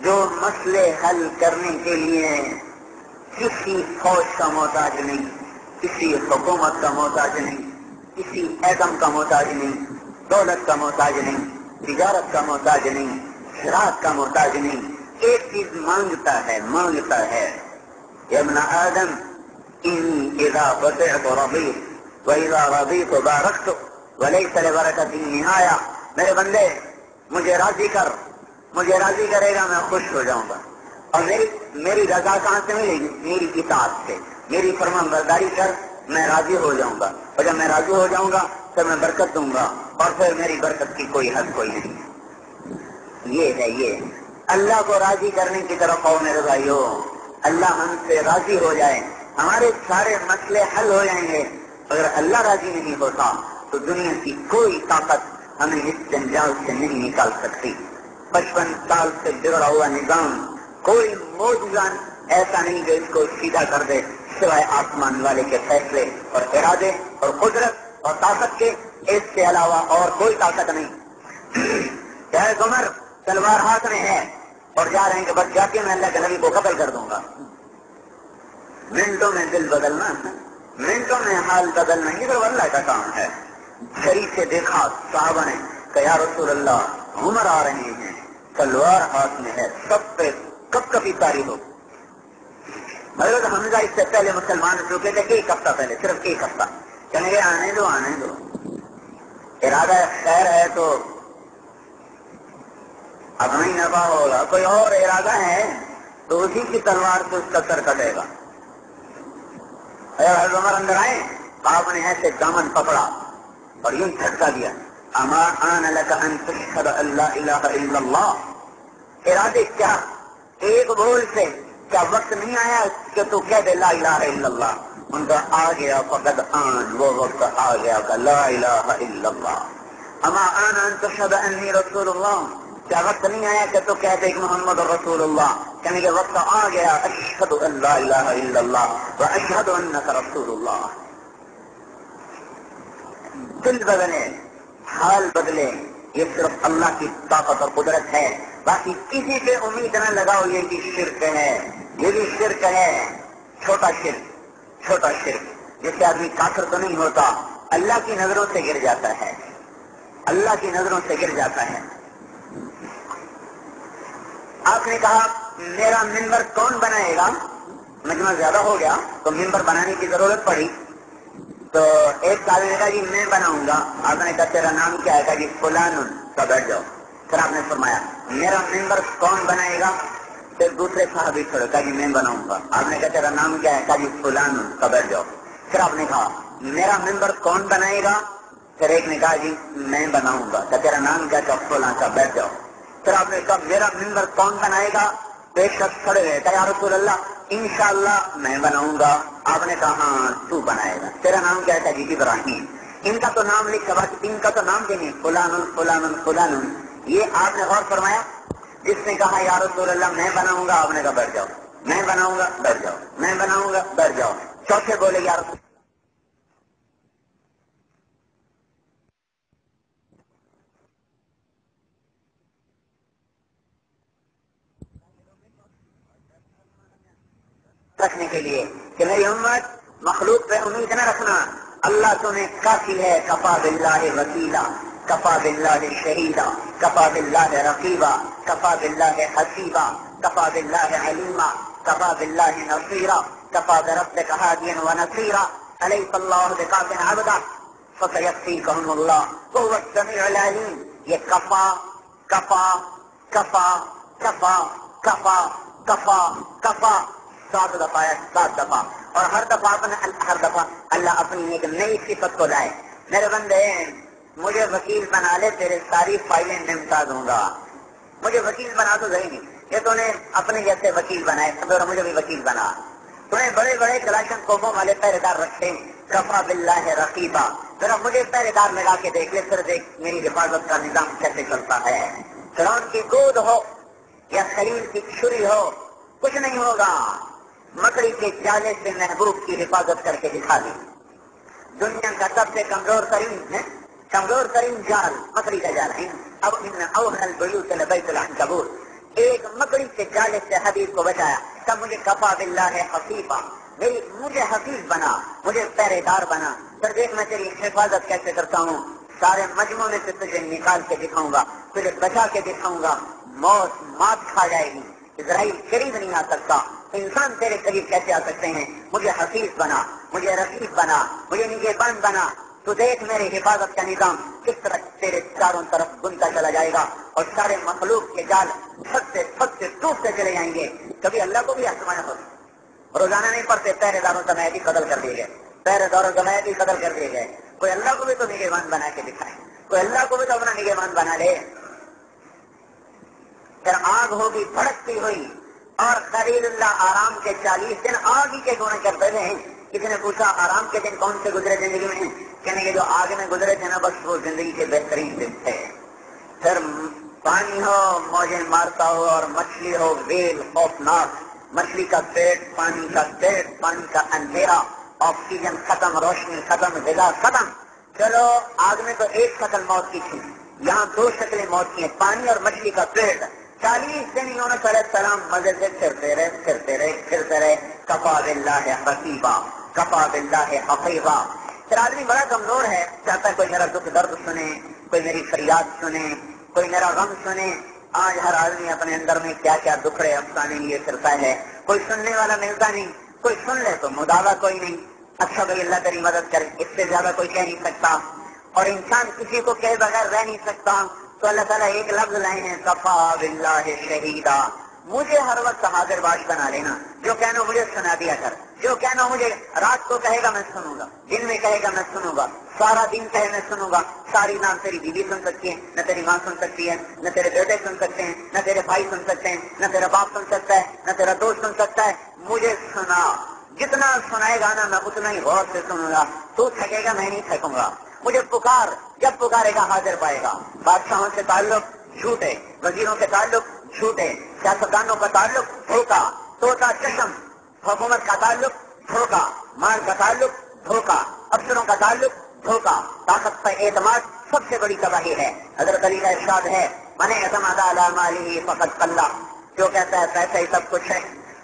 جو مسئلے حل کرنے کے لیے کسی فوج کا محتاج نہیں، کسی حکومت کا محتاج نہیں، کسی ایٹم کا محتاج نہیں، دولت کا محتاج نہیں، تجارت کا محتاج نہیں شراط کا محتاج نہیں۔ ایک چیز مانگتا ہے مانگتا ہے۔ یمنا آدم اذا فتحت رضیت وإذا رضیت بارکت ولیس نہایا میرے بندے، مجھے راضی کر۔ مجھے راضی کرے گا، میں خوش ہو جاؤں گا۔ اور میری میری رضا کہاں سے ملے گی؟ میری کتاب سے۔ میری فرمان برداری کر میں راضی ہو جاؤں گا۔ اور جب میں راضی ہو جاؤں گا تو میں برکت دوں گا۔ اور پھر میری برکت کی کوئی حد کوئی نہیں۔ یہ ہے، یہ اللہ کو راضی کرنے کی طرف آؤ میرے بھائیو اللہ ہم سے راضی ہو جائے۔ ہمارے سارے مسئلے حل ہو جائیں گے۔ اگر اللہ راضی نہیں ہوتا، تو دنیا کی کوئی طاقت ہمیں اس جنجال سے نہیں نکال سکتی۔ پچپن سال سے بگڑا ہوا نظام کوئی موجود ایسا نہیں کہ اس کو سیدھا کر دے، سوائے آسمان والے کے فیصلے اور ارادے اور قدرت اور طاقت کے۔ اس کے علاوہ اور کوئی طاقت نہیں۔ چاہے عمر تلوار ہاتھ میں ہے اور جا رہے ہیں کہ بس جاتے میں اللہ کے نبی کو قتل کر دوں گا۔ منٹوں میں دل بدلنا، منٹوں میں حال بدلنا، یہ تو اللہ کا کام ہے۔ شریف سے دیکھا صحابہ نے کہ یا رسول اللہ عمر آ رہے ہیں۔ تلوار ہاتھ میں ہے، سب پہ، کب کبھی تاری ہو۔ حضرت حمزہ اس سے پہلے مسلمان رکے تھے ایک ہفتہ پہلے، صرف ایک ہفتہ۔ کہیں گے، آنے دو آنے دو۔ ارادہ خیر ہے تو اب نہیں نفا ہوگا۔ کوئی اور ارادہ ہے تو اسی کی تلوار سے اس کا سر کٹے گا۔ عمر، اندر آئے آپ نے ایسے دامن پکڑا اور یوں جھٹکا دیا۔ اما آن ان تشہد اللہ الہ الا اللہ ارادے کیا ایک بول سے، کیا وقت نہیں آیا کہ تو کہہ دے لا الہ الا اللہ ان کا آ گیا، فقد آن، وہ وقت آ گیا کہ لا الہ الا اللہ اما آن ان تشہد انی رسول اللہ کیا وقت نہیں آیا کہ تو کہہ دے کہ محمد رسول اللہ یعنی کہنے کے وقت آ گیا اشہد ان لا الہ الا اللہ و اشہد انک رسول اللہ دل بدلے۔ حال بدلے۔ یہ صرف اللہ کی طاقت اور قدرت ہے۔ باقی کسی پہ امید نہ لگاؤ یہ بھی شرک ہے۔ یہ بھی شرک ہے۔ چھوٹا شرک چھوٹا شرک۔ جس سے آدمی کافر تو نہیں ہوتا، اللہ کی نظروں سے گر جاتا ہے۔ اللہ کی نظروں سے گر جاتا ہے۔ آپ نے کہا، میرا ممبر کون بنائے گا؟ مجمع زیادہ ہو گیا، تو ممبر بنانے کی ضرورت پڑی۔ تو ایک سال نے کہا جی میں بناؤں گا۔ آپ نے کہا تیرا نام کیا ہے؟ کہا جی فلان۔ کا بیٹھ جاؤ۔ پھر آپ نے فرمایا، میرا ممبر کون بنائے گا؟ پھر دوسرے صاحب ہی چھوڑے، کہا جی میں بناؤں گا۔ آپ نے کہا تیرا نام کیا ہے؟ کہا جی فلان۔ کا بیٹھ جاؤ۔ پھر آپ نے کہا، میرا ممبر کون بنائے گا؟ پھر ایک نے کہا جی میں بناؤں گا۔ کہ تیرا نام کیا؟ کہ فلان۔ کا بیٹھ جاؤ۔ پھر آپ نے کہا، میرا ممبر کون بنائے گا؟ ایک شخص کھڑے گئے کہ یا رسول اللہ انشاءاللہ میں بناؤں گا۔ آپ نے کہا ہاں تو بنائے گا۔ تیرا نام کیا تھا جی ابراہیم۔ ان کا تو نام لکھ کر ان کا تو نام بھی نہیں فلان فلان فلان یہ آپ نے غور فرمایا؟ جس نے کہا، یا رسول اللہ، میں بناؤں گا، آپ نے کہا، بیٹھ جاؤ۔ میں بناؤں گا، بیٹھ جاؤ۔ میں بناؤں گا، بیٹھ جاؤ۔ چوتھے بولے، یا رسول رکھنے کے لیے کہ میری امت مخلوق پہ امید نہ رکھنا۔ اللہ تمہیں کافی ہے، کفا بلّہ وکیلا، کفا بلّہ شہیدا، کفا بلّہ رقیبہ کفا بلّہ حسیبہ کفا بلّہ علیما، کفا بلّہ نصیرا، کفا بربك هاديا ونصيرا أليس الله بكاف عبدا فسيكفيكهم الله وهو السميع العليم یہ کفا کفا کفا کفا کفا کفا کفا۔ سات دفعہ ہے، سات دفعہ۔ اور ہر دفعہ ہر دفعہ اللہ اپنی ایک نئی صفت کو لائے۔ میرے بندے، مجھے وکیل بنا لے، تیرے ساری فائلیں نمٹا دوں گا۔ مجھے وکیل بنا تو گئی نہیں۔ یہ تو نے اپنے جیسے وکیل بنائے اور مجھے بھی وکیل بنا۔ تمہیں بڑے بڑے کلاشن کوموں والے پہرے دار رکھتے کفا بلّہ رقیبہ ذرا مجھے پہرے دار لگا کے دیکھ لے پھر دیکھ میری حفاظت کا نظام کیسے چلتا ہے۔ فرون کی گود ہو یا خلیل کی چھری ہو، کچھ نہیں ہوگا۔ مکڑی کے جالے سے محبوب کی حفاظت کر کے دکھا دی۔ دنیا کا سب سے کمزور ترین ہے، کمزور ترین جال مکڑی کا جال ہے۔ اب ان ایک مکڑی کے جالے سے حبیب کو بچایا۔ تب مجھے کفا بلّہ ہے حفیفہ میری، مجھے حفیظ بنا، مجھے پہرے دار بنا۔ پھر دیکھ میں تیری حفاظت کیسے کرتا ہوں۔ سارے مجموعے میں سے تجھے نکال کے دکھاؤں گا، تجھے بچا کے دکھاؤں گا۔ موت مات کھا جائے گی۔ اسرائیل قریب نہیں آ سکتا۔ انسان تیرے قریب کیسے آ سکتے ہیں؟ مجھے حفیظ بنا، مجھے رفیق بنا، مجھے نیچے بند بنا۔ تو دیکھ میرے حفاظت کا نظام کس طرح تیرے چاروں طرف بنتا چلا جائے گا اور سارے مخلوق کے جال چھت سے چھت سے ٹوٹتے چلے جائیں گے۔ کبھی اللہ کو بھی آسمان ہو روزانہ نہیں پڑھتے، پہرے داروں سمے بھی قدر کر دیے گئے۔ پہرے داروں سمے بھی قدر کر دیے گئے۔ کوئی اللہ کو بھی تو نگہبان بنا کے دکھائے۔ کوئی اللہ کو بھی تو اپنا نگہبان بنا لے۔ پھر آگ ہوگی، بھڑکتی ہوئی۔ اور خلیل اللہ آرام کے چالیس دن آگ ہی کے گونے کرتے رہے کسی نے پوچھا آرام کے دن کون سے گزرے زندگی میں کہنے کے جو آگ میں گزرے تھے نا، بس وہ زندگی کے بہترین دن تھے۔ پھر پانی ہو، موجیں مارتا ہو اور مچھلی ہو، ویل خوفناک۔ مچھلی کا پیٹ، پانی کا پیٹ، پانی کا اندھیرا۔ آکسیجن ختم، روشنی ختم، غذا ختم۔ چلو، آگ میں تو ایک شکل موت کی تھی۔ یہاں دو شکلیں موت کی ہیں، پانی اور مچھلی کا پیٹ۔ چالیس دن انہوں نے علیہ السلام مزے سے پھرتے رہے پھرتے رہے پھرتے رہے کپا بلّہ حقیبہ کپا بلّہ حقیبہ پھر آدمی بڑا کمزور ہے، چاہتا ہے کوئی میرا دکھ درد سنے، کوئی میری فریاد سنے، کوئی میرا غم سنے۔ آج ہر آدمی اپنے اندر میں کیا کیا دکھڑے افسانے لیے پھرتا ہے۔ کوئی سننے والا ملتا نہیں، کوئی سن لے تو مداوع کوئی نہیں۔ اچھا بھائی، اللہ تیری مدد کرے، اس سے زیادہ کوئی کہہ نہیں سکتا۔ اور انسان کسی کو کہے بغیر رہ نہیں سکتا۔ تو اللہ تعالیٰ ایک لفظ لائے ہیں کفا بلّہ شہیدا مجھے ہر وقت حاضر باش بنا لینا۔ جو کہنا مجھے سنا دیا کر۔ جو کہنا مجھے رات کو کہے گا میں سنوں گا۔ دن میں کہے گا میں سنوں گا۔ سارا دن کہے میں سنوں گا۔ ساری نام تیری بیوی سن سکتی ہے نہ تیری ماں سن سکتی ہے نہ تیرے بیٹے سن سکتے ہیں، نہ تیرے بھائی سن سکتے ہیں، نہ تیرا باپ سن سکتا ہے، نہ تیرا دوست سن سکتا ہے۔ مجھے سنا۔ جتنا سنائے گا نا، میں اتنا ہی غور سے سنوں گا۔ تو تھکے گا، میں نہیں تھکوں گا۔ مجھے پکار، جب پکارے گا حاضر پائے گا۔ بادشاہوں سے تعلق جھوٹے وزیروں کے تعلق جھوٹے سیاستدانوں کا تعلق دھوکا توتا چشم، حکومت کا تعلق دھوکا مال کا تعلق دھوکا افسروں کا تعلق دھوکا طاقت پر اعتماد سب سے بڑی تباہی ہے۔ حضرت علی کا ارشاد ہے، من اعتماد علی فقط اللہ جو کہتا ہے پیسہ ہی سب کچھ ہے،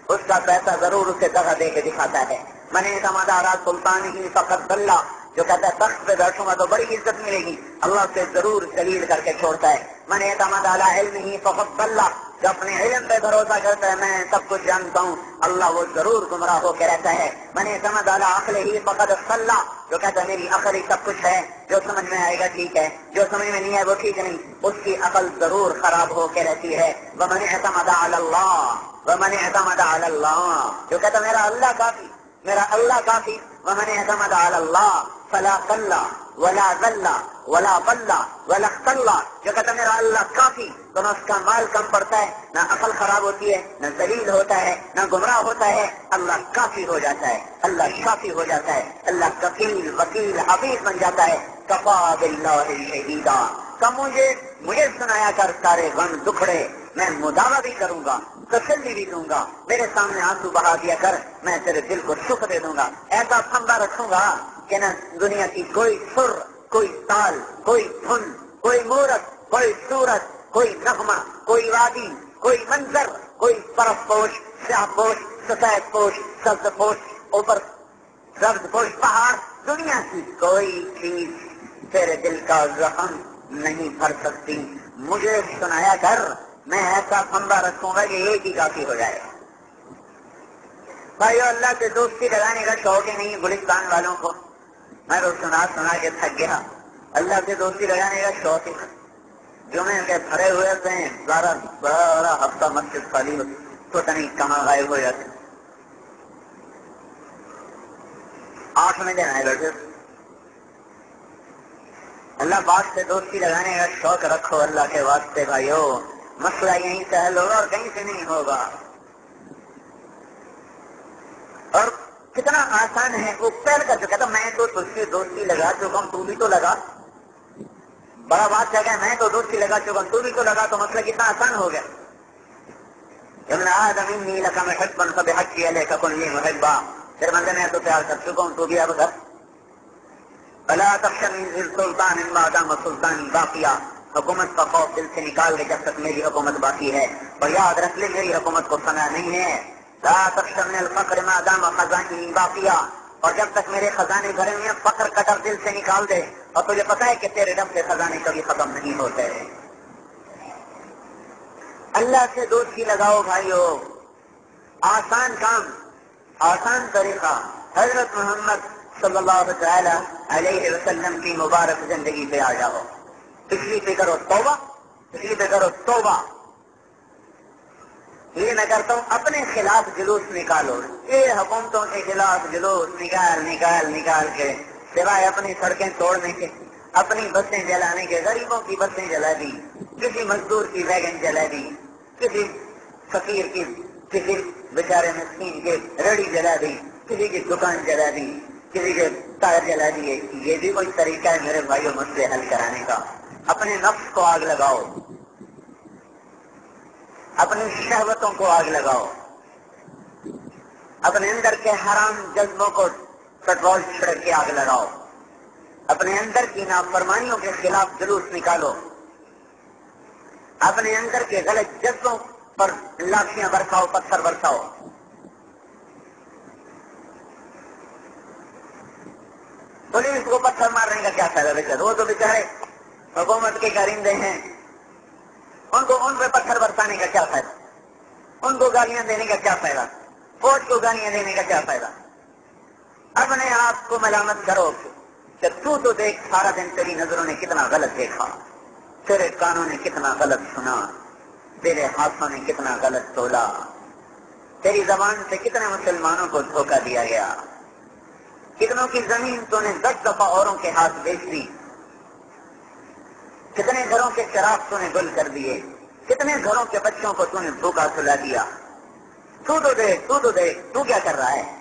اس کا پیسہ ضرور اسے دگا دے کے دکھاتا ہے۔ من اعتماد سلطان ہی فقط اللہ جو کہتا ہے تخت پہ بیٹھوں گا تو بڑی عزت ملے گی۔ اللہ سے ضرور دلیل کر کے چھوڑتا ہے۔ من اعتماد علم ہی فقط اللہ جو اپنے علم پہ بھروسہ کرتا ہے، میں سب کچھ جانتا ہوں۔ اللہ وہ ضرور گمراہ ہو کے رہتا ہے۔ میں نے سمجھ ڈالا عقل ہی فقط صلاح جو کہتا ہے، میری عقل ہی سب کچھ ہے۔ جو سمجھ میں آئے گا ٹھیک ہے، جو سمجھ میں نہیں ہے وہ ٹھیک نہیں۔ اس کی عقل ضرور خراب ہو کے رہتی ہے۔ وہ میں نے اعتماد اللہ۔ وہ میں نے اعتماد اللہ۔ جو کہتا میرا اللہ کافی۔ میرا اللہ کافی۔ وہ میں نے اعتماد اللہ۔ فلا کلّہ ولا ذلہ ولا بلّہ ولا اللہ جو کہتا میرا اللہ کافی، تو نہ اس کا مال کم پڑتا ہے، نہ عقل خراب ہوتی ہے، نہ دلیل ہوتا ہے، نہ گمراہ ہوتا ہے۔ اللہ کافی ہو جاتا ہے، اللہ شافی ہو جاتا ہے، اللہ کفیل، وکیل، حفیظ بن جاتا ہے۔ کفا بلّہ شہیدا۔ کا مجھے مجھے سنایا کر سارے غم دکھڑے، میں مداوع بھی کروں گا، تسلی بھی دوں گا۔ میرے سامنے آنسو بہا دیا کر، میں تیرے دل کو سکھ دے دوں گا۔ ایسا پھندا رکھوں گا۔ کہ نہ دنیا کی کوئی سر، کوئی تال کوئی دھن، کوئی مورت، کوئی سورت کوئی نغمہ، کوئی وادی، کوئی منظر، کوئی برف پوش، سیاہ پوش، سفید پوش، سبز پوش، اوپر سبز پوش، پہاڑ، دنیا کی کوئی چیز تیرے دل کا زخم نہیں بھر سکتی۔ مجھے سنایا کر، میں ایسا پھندا رکھوں گا کہ ایک ہی کافی ہو جائے۔ بھائی اللہ سے دوستی لگانے کا شوق ہی نہیں، گلستان والوں کو۔ میں تو سنا سنا کے تھک گیا۔ اللہ سے دوستی لگانے کا شوق ہے جمعے کے بھرے ہوئے تھے، بارہ بارہ ہفتہ مسجد خالی تو نہیں کہاں غائب ہو جاتے۔ آٹھ میں دن آئے بیٹھے اللہ پاک سے دوستی لگانے کا شوق رکھو اللہ کے واسطے بھائیو۔ مسئلہ یہیں سے حل ہوگا اور کہیں سے نہیں ہوگا۔ اور کتنا آسان ہے، وہ پہل کر چکا تھا، میں تو تجھ سے دوستی لگا چکا ہوں تو بھی تو لگا۔ بڑا بات کیا گیا میں تو دوستی لگا چکا ہوں تو بھی تو لگا، تو مسئلہ کتنا آسان ہو گیا۔ ابن پھر بندے میں تو پیار کر چکا ہوں، تو بھی اب گھر۔ بلا تخشن سلطان ما دام باقیہ حکومت کا خوف دل سے نکال کے جب تک میری حکومت باقی ہے۔ اور یاد رکھ لے، میری حکومت کو سنا نہیں ہے۔ لا تخشن من الفقر ما دام خزانی باقیہ۔ اور جب تک میرے خزانے بھرے ہوئے فقر کٹر دل سے نکال دے۔ اور تجھے پتا ہے کہ تیرے رب سے خزانے کبھی ختم نہیں ہوتے۔ اللہ سے دوستی لگاؤ بھائیو۔ آسان کام، آسان طریقہ۔ حضرت محمد صلی اللہ تعالی علیہ وسلم کی مبارک زندگی پہ آ جاؤ۔ پچھلی پہ کرو توبہ پچھلی پہ کرو توبہ۔ یہ میں کرتا اپنے خلاف جلوس نکالو۔ یہ حکومتوں کے خلاف جلوس نکال نکال نکال کے۔ سوائے اپنی سڑکیں توڑنے کے، اپنی بسیں جلانے کے، غریبوں کی بسیں جلا دی، کسی مزدور کی ویگن جلا دی، کسی فقیر کی، کسی بیچارے مسکین کے رڑی جلا دی، کسی کی دکان جلا دی، کسی کے تار جلا دیے۔ یہ بھی کوئی طریقہ ہے میرے بھائیوں، مسئلے حل کرانے کا۔ اپنے نفس کو آگ لگاؤ۔ اپنی شہوتوں کو آگ لگاؤ۔ اپنے اندر کے حرام جذبوں کو پیٹرول چھڑک کے آگ لگاؤ۔ اپنے اندر کی نافرمانیوں کے خلاف جلوس نکالو۔ اپنے اندر کے غلط جذبوں پر لاکھیاں برساؤ، پتھر برساؤ۔ پولیس کو پتھر مارنے کا کیا فائدہ بیچارے؟ وہ تو بیچارے حکومت کے کرندے ہیں۔ ان کو ان پہ پتھر برسانے کا کیا فائدہ؟ ان کو گالیاں دینے کا کیا فائدہ؟ فوج کو گالیاں دینے کا کیا فائدہ؟ اپنے آپ کو ملامت کرو کہ تو تو دیکھ سارا دن تیری نظروں نے کتنا غلط دیکھا، تیرے کانوں نے کتنا غلط سنا، تیرے ہاتھوں نے کتنا غلط تولا تیری زبان سے کتنے مسلمانوں کو دھوکہ دیا گیا۔ کتنوں کی زمین تو نے دس دفعہ اوروں کے ہاتھ بیچ دی۔ کتنے گھروں کے شراب تو نے گل کر دیے، کتنے گھروں کے بچوں کو تو نے بھوکا سلا دیا۔ تو تو دیکھ تو تو دیکھ تو کیا کر رہا ہے؟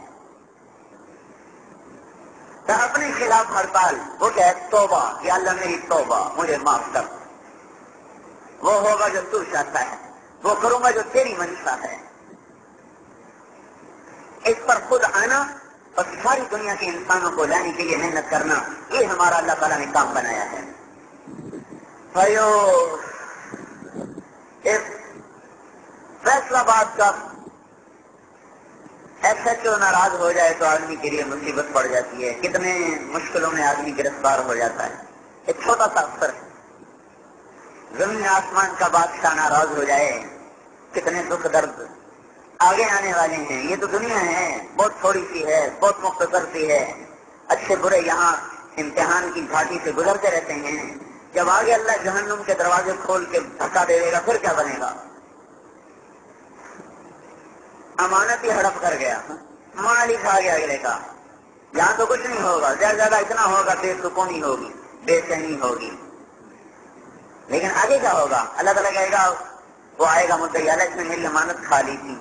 اپنے خلاف ہڑتال، وہ کیا ہے توبہ، یا اللہ میری توبہ، مجھے معاف کر۔ وہ ہوگا جو تو چاہتا ہے، وہ کروں گا جو تیری منشا ہے۔ اس پر خود آنا اور ساری دنیا کے انسانوں کو لانے کے لیے محنت کرنا، یہ ہمارا اللہ تعالیٰ نے کام بنایا ہے۔ بھائیو، اس فیصلہ باد کا ایس ایچ او ناراض ہو جائے تو آدمی کے لیے مصیبت پڑ جاتی ہے۔ کتنے مشکلوں میں آدمی گرفتار ہو جاتا ہے۔ ایک چھوٹا سا افسر ہے۔ زمین آسمان کا بادشاہ ناراض ہو جائے۔ کتنے دکھ درد آگے آنے والے ہیں۔ یہ تو دنیا ہے۔ بہت تھوڑی سی ہے، بہت مختصر سی ہے۔ اچھے برے یہاں امتحان کی گھاٹی سے گزرتے رہتے ہیں۔ جب آگے اللہ جہنم کے دروازے کھول کے دھکا دے دے گا، پھر کیا بنے گا؟ امانت ہی ہڑپ کر گیا۔ مالک آ گیا اگلے کا۔ یہاں تو کچھ نہیں ہوگا، زیادہ زیادہ اتنا ہوگا بے سکونی ہوگی، بے چینی ہوگی۔ لیکن آگے کیا ہوگا؟ اللہ تعالیٰ کہے گا، وہ آئے گا مدعی، اللہ اس نے میری امانت کھا لی تھی۔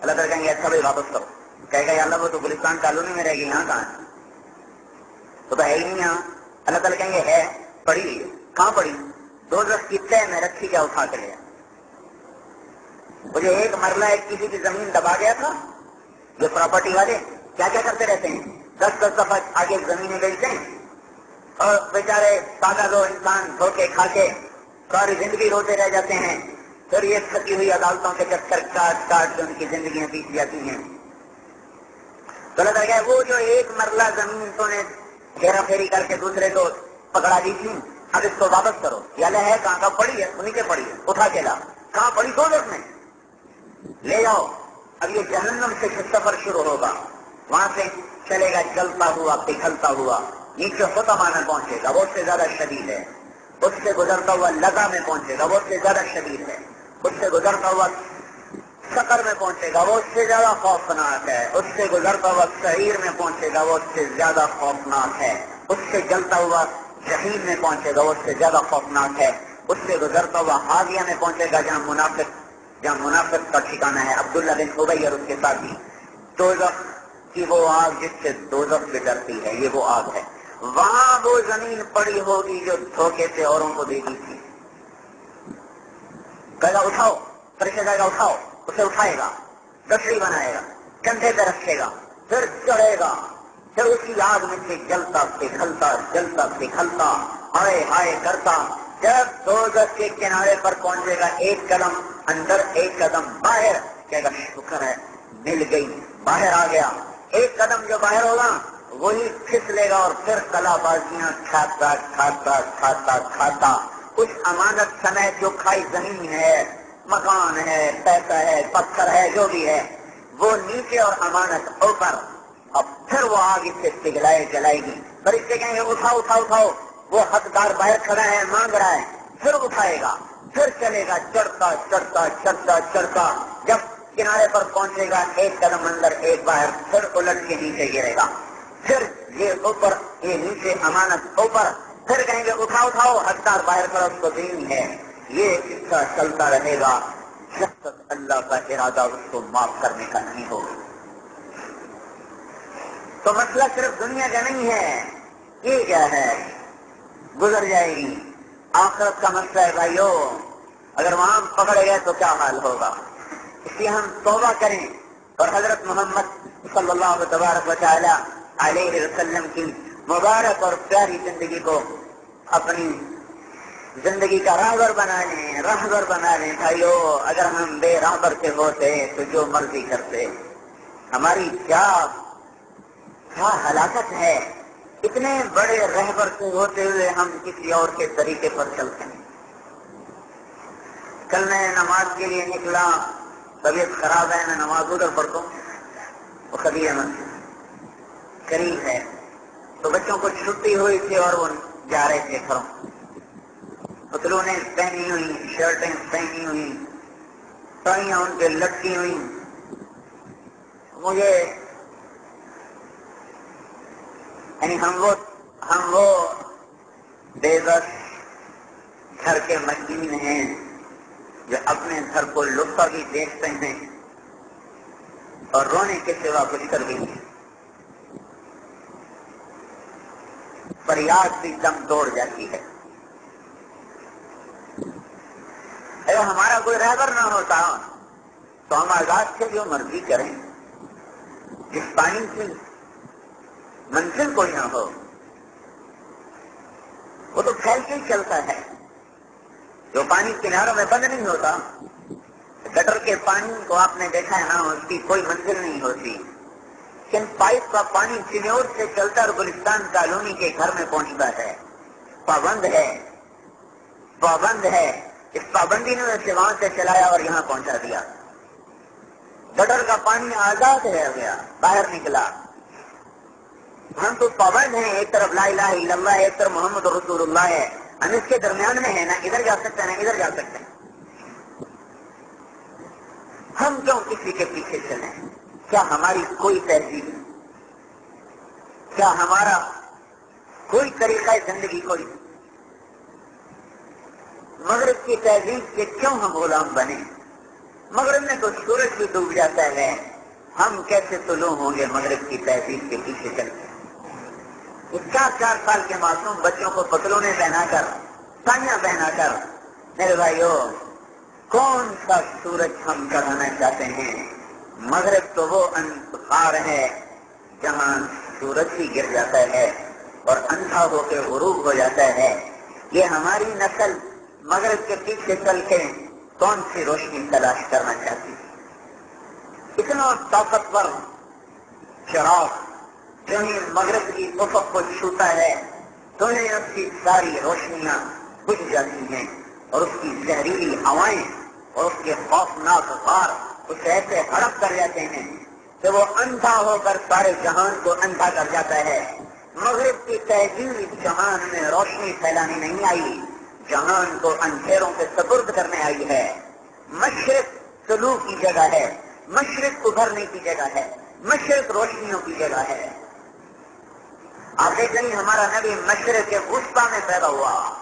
اللہ تعالیٰ کہیں گے اچھا بھائی، واپس کرو۔ کہے گا، یا اللہ، وہ تو گلستان کالونی میں رہے گی یہاں کہاں تو ہے ہی نہیں یہاں۔ اللہ تعالیٰ کہیں گے، ہے پڑی ہوئی ہے۔ کہاں پڑی دو دس کی طے میں رکھی کیا اٹھا کے لیا مجھے ایک مرلہ ایک کسی کی زمین دبا گیا تھا جو پراپرٹی والے کیا کیا کرتے رہتے ہیں؟ دس دس دفعہ آگے زمینیں بیچتے ہیں۔ اور بیچارے سادہ دو انسان دھوکے کھا کے ساری زندگی روتے رہ جاتے ہیں۔ پھر یہ تھکی ہوئی عدالتوں کے چکر کاٹ کاٹ کے ان کی زندگیاں بیت جاتی ہیں۔ تو لگا گیا وہ جو ایک مرلہ زمین تو نے گھیرا پھیری کر کے دوسرے کو پکڑا دی تھی اب اس کو واپس کرو۔ یا لے ہے، کہاں کا پڑی ہے؟ انہیں کے پڑی ہے۔ اٹھا کے لا کہاں پڑی دو دس میں۔ لے جاؤ۔ اب یہ جہنم سے سفر شروع ہوگا، وہاں سے چلے گا چلتا ہوا، پگھلتا ہوا۔ نیچے ہوتا مانا پہنچے گا، وہ اس سے زیادہ شدید ہے۔ اس سے گزرتا ہوا لگا میں پہنچے گا، وہ اس سے زیادہ شدید ہے۔ اس سے گزرتا ہوا سکر میں پہنچے گا، وہ اس سے زیادہ خوفناک ہے۔ اس سے گزرتا ہوا شہیر میں پہنچے گا، وہ اس سے زیادہ خوفناک ہے۔ اس سے جلتا ہوا شہید میں پہنچے گا، اس سے زیادہ خوفناک ہے۔ اس سے گزرتا ہوا حاضیہ میں پہنچے گا جہاں منافق جہاں منافق کا ٹھکانا ہے، عبداللہ بن ابئی اور اس کے ساتھی۔ تو کی وہ آگ جس سے دوزخ سے ڈرتی ہے، یہ وہ آگ ہے۔ وہاں وہ زمین پڑی ہوگی جو دھوکے سے اوروں کو دے دی تھی۔ کہے گا اٹھاؤ فرشتے جائے گا اٹھاؤ، اسے اٹھائے گا گٹری بنائے گا، کندھے پہ رکھے گا، پھر چڑھے گا۔ پھر اسی آگ میں سے جلتا پگھلتا جلتا پگھلتا ہائے ہائے کرتا، جب دو گز کے کنارے پر پہنچے گا ایک قدم، اندر ایک قدم، باہر، کہے گا، شکر ہے، مل گئی، باہر آ گیا۔ ایک قدم جو باہر ہوگا، وہی پھسلے گا اور پھر کلا بازیاں کھاتا کھاتا کھاتا کھاتا۔ کچھ امانت سمے جو کھائی زمین ہے، مکان ہے، پیسہ ہے، پتھر ہے، جو بھی ہے، وہ نیچے اور امانت اوپر۔ اب پھر وہ آگ اس سے پگلائے جلائے گی۔ پھر اس سے کہیں گے، اٹھاؤ اٹھاؤ اٹھاؤ۔ وہ حقدار باہر کھڑا ہے، مانگ رہا ہے۔ پھر اٹھائے گا، پھر چلے گا، چڑھتا چڑھتا چڑھتا چڑھتا۔ جب کنارے پر پہنچے گا، ایک قدم اندر، ایک باہر، پھر الٹ کے نیچے گرے گا۔ پھر یہ اوپر، یہ نیچے، امانت اوپر۔ پھر کہیں گے، اٹھاؤ اٹھاؤ، حقدار باہر کھڑا، اس کو دینی ہے۔ یہ قصہ چلتا رہے گا۔ جب تک اللہ کا ارادہ اس کو معاف کرنے کا نہیں ہوگا۔ تو مسئلہ صرف دنیا کا نہیں ہے، یہ کیا ہے؟ گزر جائے گی۔ آخرت کا مسئلہ ہے بھائیو، اگر وہاں پکڑ گئے تو کیا حال ہوگا؟ اس لیے ہم توبہ کریں۔ اور حضرت محمد صلی اللہ تبارک و تعالی علیہ وسلم کی مبارک اور پیاری زندگی کو اپنی زندگی کا راہبر بنا لیں، راہبر بنا لیں۔ بھائیو، اگر ہم بے راہبر کے ہوتے تو جو مرضی کرتے، ہماری کیا کیا ہلاکت ہے۔ اتنے بڑے رہبر سے ہوتے ہوئے ہم کسی اور کے طریقے پر چلتے ہیں۔ کل میں نماز کے لیے نکلا، طبیعت خراب ہے، میں نماز ادھر پڑھتا ہوں۔ وہ کبھی احمد قریب ہے۔ تو بچوں کو چھٹی ہوئی تھی اور وہ جا رہے تھے گھروں۔ پتلونے پہنی ہوئی، شرٹیں پہنی ہوئی، ٹائیاں ان پہ لٹکی ہوئی۔ مجھے یعنی ہم وہ ہم وہ بے بس گھر کے مشین ہیں جو اپنے گھر کو لطفہ بھی دیکھتے ہیں اور رونے کے سوا کچھ کر بھی فریاد بھی دم توڑ جاتی ہے۔ اگر ہمارا کوئی رہبر نہ ہوتا تو ہم آزاد سے جو مرضی کریں۔ جس پانی کی منزل کوئی نہ ہو۔ وہ تو پھیل کے ہی چلتا ہے۔ جو پانی کناروں میں بند نہیں ہوتا، گٹر کے پانی کو آپ نے دیکھا ہے نا، اس کی کوئی منزل نہیں ہوتی۔ لیکن پائپ کا پانی چنور سے چلتا اور گلستان کالونی کے گھر میں پہنچتا ہے۔ پابند ہے۔ پابند ہے۔ اس پابندی نے اسے وہاں سے چلایا اور یہاں پہنچا دیا۔ گٹر کا پانی آزاد رہ گیا، باہر نکلا۔ ہم تو پابند ہیں، ایک طرف لا الہ الا اللہ، ایک طرف محمد رسول اللہ ہے۔ ہم اس کے درمیان میں ہیں نا ادھر جا سکتے ہیں نا ادھر جا سکتے۔ ہیں ہم کیوں کسی کے پیچھے چلیں؟ کیا ہماری کوئی تہذیب؟ کیا ہمارا کوئی طریقہ زندگی کوئی؟ مغرب کی تہذیب کے کیوں ہم غلام بنے؟ مغرب میں تو سورج بھی ڈوب جاتا ہے۔ ہم کیسے طلوع ہوں گے مغرب کی تہذیب کے پیچھے چلتے چار چار سال کے معصوم بچوں کو پتلونے پہنا کر، سائیاں پہنا کر، میرے بھائیو، کون سا سورج ہم چڑھانا چاہتے ہیں؟ مغرب تو وہ انتخار ہے جہاں سورج ہی گر جاتا ہے اور اندھا ہو کے غروب ہو جاتا ہے۔ یہ ہماری نسل مغرب کے پیچھے چل کے کون سی روشنی تلاش کرنا چاہتی؟ اتنا طاقتور چراغ جو ہی مغرب کی افق کو چھوتا ہے تو اس کی ساری روشنیاں بجھ جاتی ہیں اور اس کی زہریلی ہوائیں اور اس کے خوفناک غار اسے ایسے ہڑپ کر جاتے ہیں کہ وہ اندھا ہو کر سارے جہان کو اندھا کر جاتا ہے۔ مغرب کی تہذیب جہان میں روشنی پھیلانے نہیں آئی، جہان کو اندھیروں سے سپرد کرنے آئی ہے۔ مشرق سلوک کی جگہ ہے، مشرق ابھرنے کی جگہ ہے، مشرق روشنیوں کی جگہ ہے۔ آپ دیکھ ہمارا نبی مشرق کے میں پیدا ہوا۔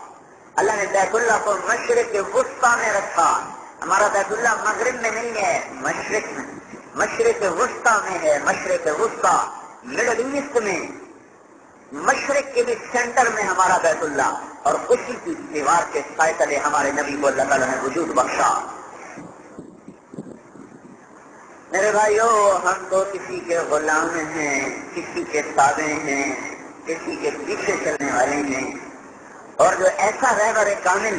اللہ نے بیت اللہ کو مشرق کے میں رکھا۔ ہمارا بیت اللہ مغرب میں نہیں ہے، مشرق میں۔ مشرق وسطی میں ہے، مشرق وسطی مڈل ایسٹ میں۔ مشرق کے بھی سینٹر میں ہمارا بیت اللہ۔ اور اسی کی دیوار کے سائے ہمارے نبی کو اللہ تعالیٰ نے وجود بخشا۔ میرے بھائیو، ہم تو کسی کے غلام ہیں، کسی کے تابے ہیں۔ کسی کے پیچھے چلنے والے ہیں۔ اور جو ایسا رہبر کامل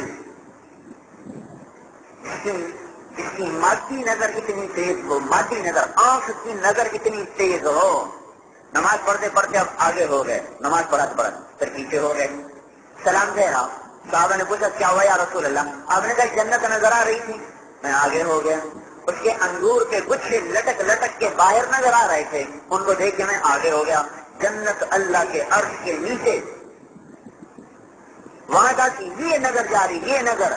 جس کی جس کی مادی نظر اتنی تیز ہو، مادی نظر، آنکھ کی نظر اتنی تیز ہو۔ نماز پڑھتے پڑھتے اب آگے ہو گئے، نماز پڑھا پڑھا، پھر پیچھے ہو گئے۔ سلام دے رہا۔ صاحب نے پوچھا، کیا ہوا یا رسول اللہ؟ آپ نے کہا، جنت نظر آ رہی تھی۔ میں آگے ہو گیا۔ اس کے انگور کے گچھے لٹک لٹک کے باہر نظر آ رہے تھے۔ ان کو دیکھ کے میں آگے ہو گیا۔ جنت اللہ کے عرض کے نیچے۔ وہاں تک یہ نظر جا رہی یہ نظر۔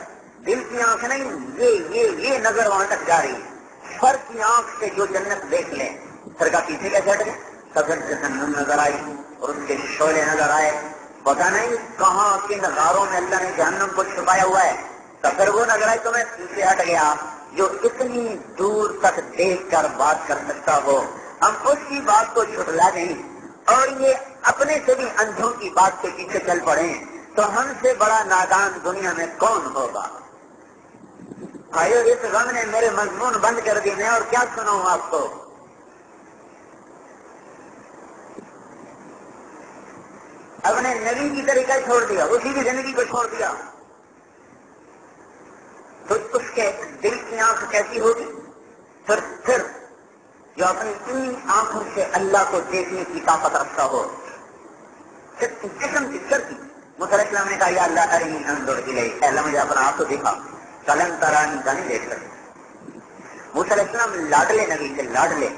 دل کی آنکھ نہیں، یہ یہ یہ نظر وہاں تک جا رہی سر کی آنکھ سے جو جنت دیکھ لیں۔ سر کا پیچھے کیسے ہٹ گئے؟ سفر جہنم نظر آئی اور اس کے شعلے نظر آئے۔ پتا نہیں کہاں، کن غاروں میں اللہ نے جہنم کو چھپایا ہوا ہے۔ سفر وہ نظر آئی تو میں پیچھے ہٹ گیا۔ جو اتنی دور تک دیکھ کر بات کر سکتا ہو، ہم اسی بات کو چھٹلا دیں۔ اور یہ اپنے سے بھی اندھوں کی بات کے پیچھے چل پڑے تو ہم سے بڑا نادان دنیا میں کون ہوگا؟ بھائیو، اس غم نے میرے مضمون بند کر دی، میں اور کیا سناؤں آپ کو؟ اپنے نبی کی طریقہ چھوڑ دیا، اسی کی زندگی کو چھوڑ دیا۔ تو اس کے دل کی آنکھ کیسی ہوگی؟ پھر پھر جو اپنی تین آنکھوں سے اللہ کو دیکھنے کی طاقت رکھتا ہو۔ صرف جسم کی سر کی مسل اسلام نے کہا، یا اللہ، ارنی اندر کی گئی اللہ، مجھے اپنا آپ کو دیکھا۔ کلن ترانی کا نہیں دیکھ سکتے مسل اسلام لاڈلے، نبی سے لاڈلے۔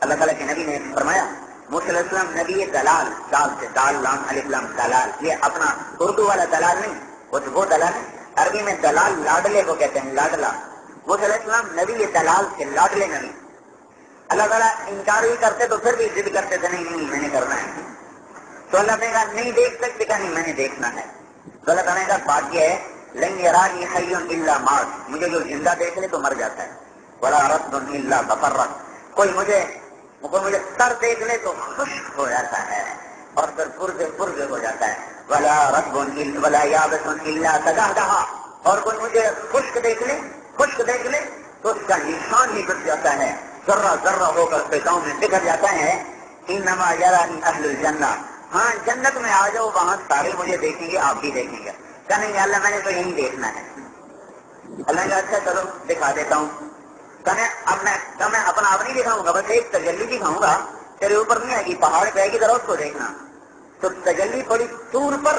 اللہ تعالیٰ کے نبی نے فرمایا مسل اسلام نبی دلال، دال سے دال، لام علی اسلام دلال۔ یہ اپنا اردو والا دلال نہیں وہ تو وہ دلال ہے۔ عربی میں دلال، لاڈلے کو کہتے ہیں، لاڈلا۔ مسل اسلام نبی دلال سے لاڈلے نبی۔ اللہ تعالیٰ انکار ہی کرتے تو پھر بھی ضد کرتے تھے، نہیں نہیں، میں نے کرنا ہے۔ تو اللہ نے کہا، نہیں دیکھ سکتے کہ نہیں، میں نے دیکھنا ہے۔ تو اللہ تعالیٰ نے کہا، بات یہ ہے لیں رانی حیون اللہ ماس مجھے جو زندہ دیکھ لے تو مر جاتا ہے۔ بڑا رت اللہ بفر کوئی مجھے کوئی مجھے سر دیکھ لے تو خشک ہو جاتا ہے اور پھر پرزے پرزے ہو جاتا ہے۔ بلا رب بلا یابت اللہ تگاہ اور کوئی مجھے خشک دیکھ لے، خشک دیکھ لے تو اس کا نشان ہی بچ جاتا ہے۔ ذرہ ذرہ ہو کر پیٹاؤں میں بکھر جاتا ہے انما یرانی اہل الجنہ۔ ہاں جنت میں آ جاؤ، وہاں سارے مجھے دیکھیں گے، آپ بھی دیکھیں گے۔ کہیں گے، اللہ میں نے تو یہی دیکھنا ہے۔ اللہ کا اچھا چلو، دکھا دیتا ہوں۔ کہیں، اب میں کہ میں اپنا آپ نہیں دکھاؤں گا، بس ایک تجلی دکھاؤں گا۔ تیرے اوپر نہیں آئے گی، پہاڑ پہ آئے گی، ذرا اس کو دیکھنا۔ تو تجلی پڑی دور پر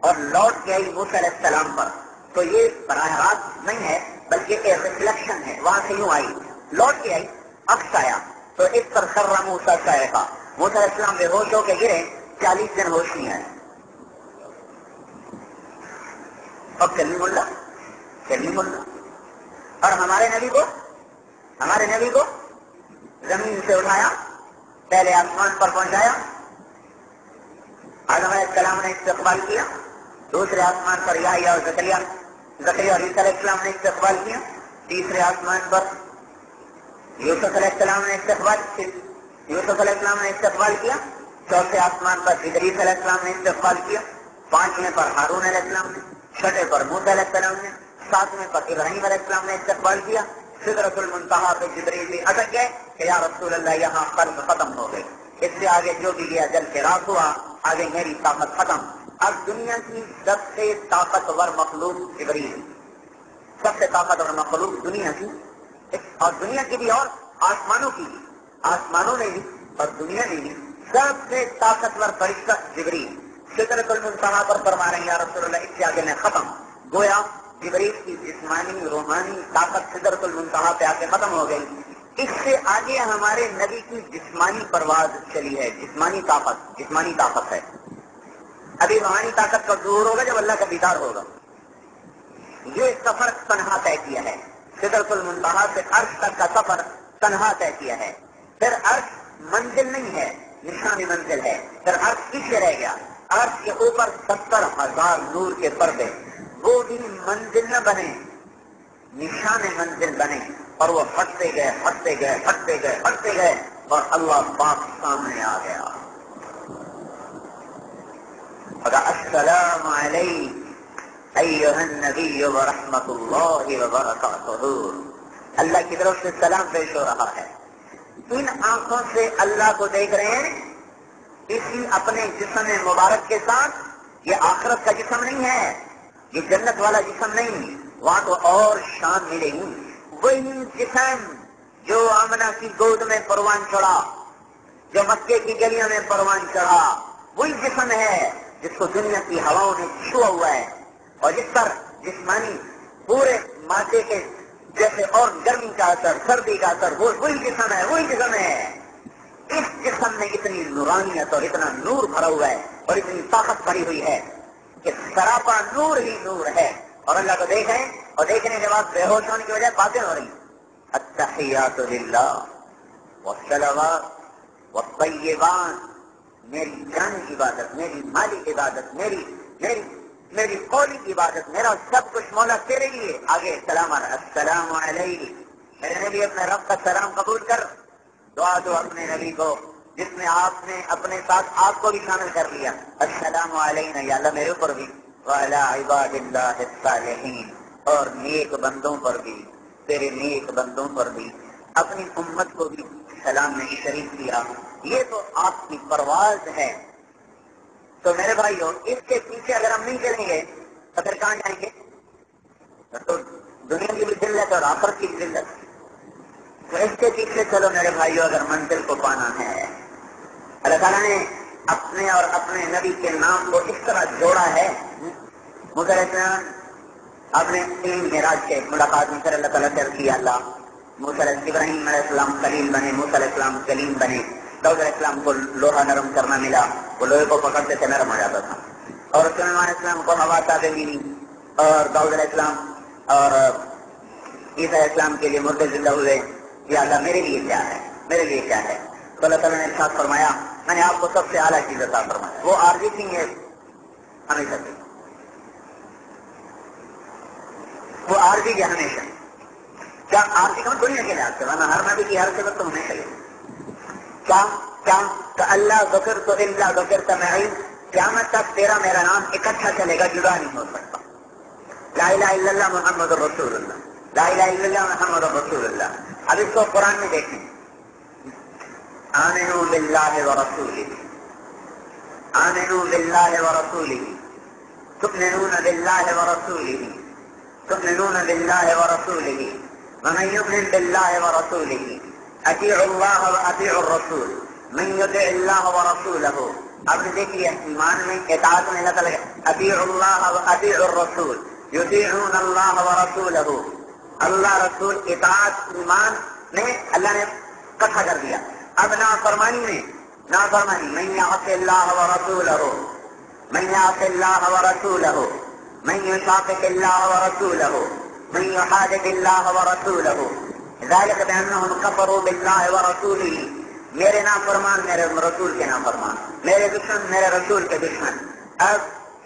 اور لوٹ کے آئی موسیٰ علیہ السلام پر۔ تو یہ براہ راست نہیں ہے، بلکہ ایک ریفلیکشن ہے۔ وہاں سے یوں آئی، لوٹ کے آئی۔ عکس آیا تو اس پر سر موسا چاہے گا موسیٰ علیہ السلام بے ہوش ہو کے گرے، چالیس دن ہوش نہیں آئے۔ اور چلنی ملا چلنی ملا اور ہمارے نبی کو؟ ہمارے نبی کو زمین سے اٹھایا، پہلے آسمان پر پہنچایا۔ آدم علیہ السلام نے استقبال کیا۔ دوسرے آسمان پر یا اور زکریہ زکریہ اور علیہ السلام نے استقبال کیا۔ تیسرے آسمان پر یوسف علیہ السلام نے استقبال یوسف علیہ السلام نے استقبال کیا. چوتھے آسمان پر ادریس علیہ السلام نے استقبال کیا. پانچویں پر ہارون علیہ السلام نے، چھٹے پر موت علیہ السلام نے، ساتویں پر ابراہیم علیہ السلام نے استقبال کیا. فطرت المنتہا پہ جبریل بھی اٹک گئے کہ یا رسول اللہ، یہاں قرض ختم ہو گئی اس سے آگے جو بھی گیا، جل کے راک ہوا، آگے میری طاقت ختم. اب دنیا کی سب سے طاقتور مخلوق جبریل. سب سے طاقتور مخلوق دنیا کی اور دنیا کی بھی اور آسمانوں کی بھی۔ آسمانوں نے بھی اور دنیا نے بھی سب سے طاقتور فرشتہ جبریل۔ فطرت المنتہا پر فرما رہے ہیں یا رسول اللہ؟ اس سے آگے میں ختم۔ گویا جبریل کی جسمانی، روحانی طاقت فطرت المنتہا پہ آ کے ختم ہو گئی۔ اس سے آگے ہمارے نبی کی جسمانی پرواز چلی ہے۔ جسمانی طاقت جسمانی طاقت ہے۔ ابھی روحانی طاقت کا ظہور ہوگا جب اللہ کا دیدار ہوگا۔ یہ سفر تنہا طے کیا ہے۔ فطرت المنتہا سے عرش تک کا سفر تنہا طے کیا ہے۔ پھر عرش منزل نہیں ہے، نشانی منزل ہے۔ پھر عرش پیچھے رہ گیا۔ عرش کے اوپر ستر ہزار نور کے پردے۔ وہ بھی منزل نہ بنے، نشان منزل بنے۔ اور وہ ہٹتے گئے ہٹتے گئے ہٹتے گئے ہٹتے گئے۔ اور اللہ پاک سامنے آ گیا۔ السلام علیکم ایوہ النبی ورحمت اللہ وبرکاتہ اللہ کی طرف سے سلام پیش ہو رہا ہے۔ ان آنکھوں سے اللہ کو دیکھ رہے ہیں۔ اسی اپنے جسم مبارک کے ساتھ یہ آخرت کا جسم نہیں ہے۔ یہ جنت والا جسم نہیں۔ وہاں تو اور شان ملے گی۔ وہی جسم جو آمنا کی گود میں پروان چڑھا، جو مکے کی گلیوں میں پروان چڑھا، وہی جسم ہے جس کو دنیا کی ہواؤں نے چھوا ہوا ہے۔ اور جس پر جسمانی پورے مادے کے جیسے اور گرمی کا اثر، سردی کا اثر، وہ وہی جسم ہے، وہی جسم ہے۔ اس جسم میں اتنی نورانیت اور اتنا نور بھرا ہوا ہے اور اتنی طاقت بھری ہوئی ہے کہ سراپا نور ہی نور ہے۔ اور اللہ کو دیکھیں اور دیکھنے کے بعد بے ہوش ہونے کی وجہ باتیں ہو رہی التحیات للہ والصلوات والطیبات۔ میری جانی عبادت، میری مالی عبادت، میری میری میری قولی عبادت، میرا سب کچھ مولا تیرے لیے۔ آگے سلام السلام علیہ میرے نبی، اپنے رب کا سلام قبول کر۔ دعا دو اپنے نبی کو، جس میں آپ نے اپنے ساتھ آپ کو بھی شامل کر لیا۔ السلام علیہ یا اللہ میرے اوپر بھی۔ وعلا عباد اللہ الصالحین۔ اور نیک بندوں پر بھی۔ تیرے نیک بندوں پر بھی۔ اپنی امت کو بھی سلام نے شریف کیا۔ یہ تو آپ کی پرواز ہے۔ تو میرے بھائیو، اس کے پیچھے اگر ہم نہیں چلیں گے، تو پھر کہاں جائیں گے؟ تو دنیا کی بھی ذلت اور آفر کی بھی ذلت۔ تو اس کے پیچھے چلو میرے بھائیو، اگر منزل کو پانا ہے۔ اللہ تعالیٰ نے اپنے اور اپنے نبی کے نام کو اس طرح جوڑا ہے۔ مگر آپ نے تین میراج کے ملاقات میں پھر اللہ تعالیٰ سے کیا۔ اللہ موسل ابراہیم علیہ السلام کلیم بنے موسل علیہ السلام کلیم بنے۔ دعود علیہ السلام کو لوہا نرم کرنا ملا، وہ لوہے کو پکڑتے تھے نرم ہو جاتا تھا۔ اور سلمان علیہ السلام کو ہوا تابے ملی۔ اور دعود علیہ السلام اور عیسیٰ علیہ السلام کے لیے مردے زندہ ہوئے۔ یا اللہ، میرے لیے کیا ہے؟ میرے لیے کیا ہے؟ تو اللہ تعالیٰ نے ارشاد فرمایا، میں نے آپ کو سب سے اعلیٰ چیز عطا فرمایا۔ وہ آرزی تھی ہے ہمیشہ سے۔ وہ آرزی ہے ہمیشہ۔ کیا آرزی کا مطلب دنیا کے لحاظ سے؟ ورنہ ہر نبی کی ہر سے تو ہمیشہ یہ کیا؟ کیا؟ کہ اللہ ذکر تو اللہ ذکر تو قیامت تک تیرا میرا نام اکٹھا چلے گا، جدا نہیں ہو سکتا۔ لا الہ الا اللہ محمد رسول اللہ۔ لا الہ الا اللہ محمد رسول اللہ۔ اب اس کو قرآن میں دیکھیں۔ آمنوا باللہ ورسولہ آمنوا باللہ ورسولہ تؤمنون باللہ ورسولہ تؤمنون باللہ ورسولہ ومن يؤمن باللہ ورسولہ اطیعوا اللہ واطیعوا الرسول. من اللہ ورسولہ اب ایمان میں اطاعت میں اللہ تعالیٰ اطیع اللہ الرسول. یطیعون اللہ اللہ رسول اطاعت، ایمان میں اللہ نے کٹھا کر دیا. اب نافرمانی میں، نافرمانی. من یعص اللہ ورسولہ من یعص اللہ ورسولہ من یشاقق اللہ ورسولہ من یحادد اللہ ورسولہ ذلك بأنهم كفروا بالله ورسوله. میرے نام فرمان میرے رسول کے نام فرمان میرے دشمن، میرے رسول کے دشمن. اب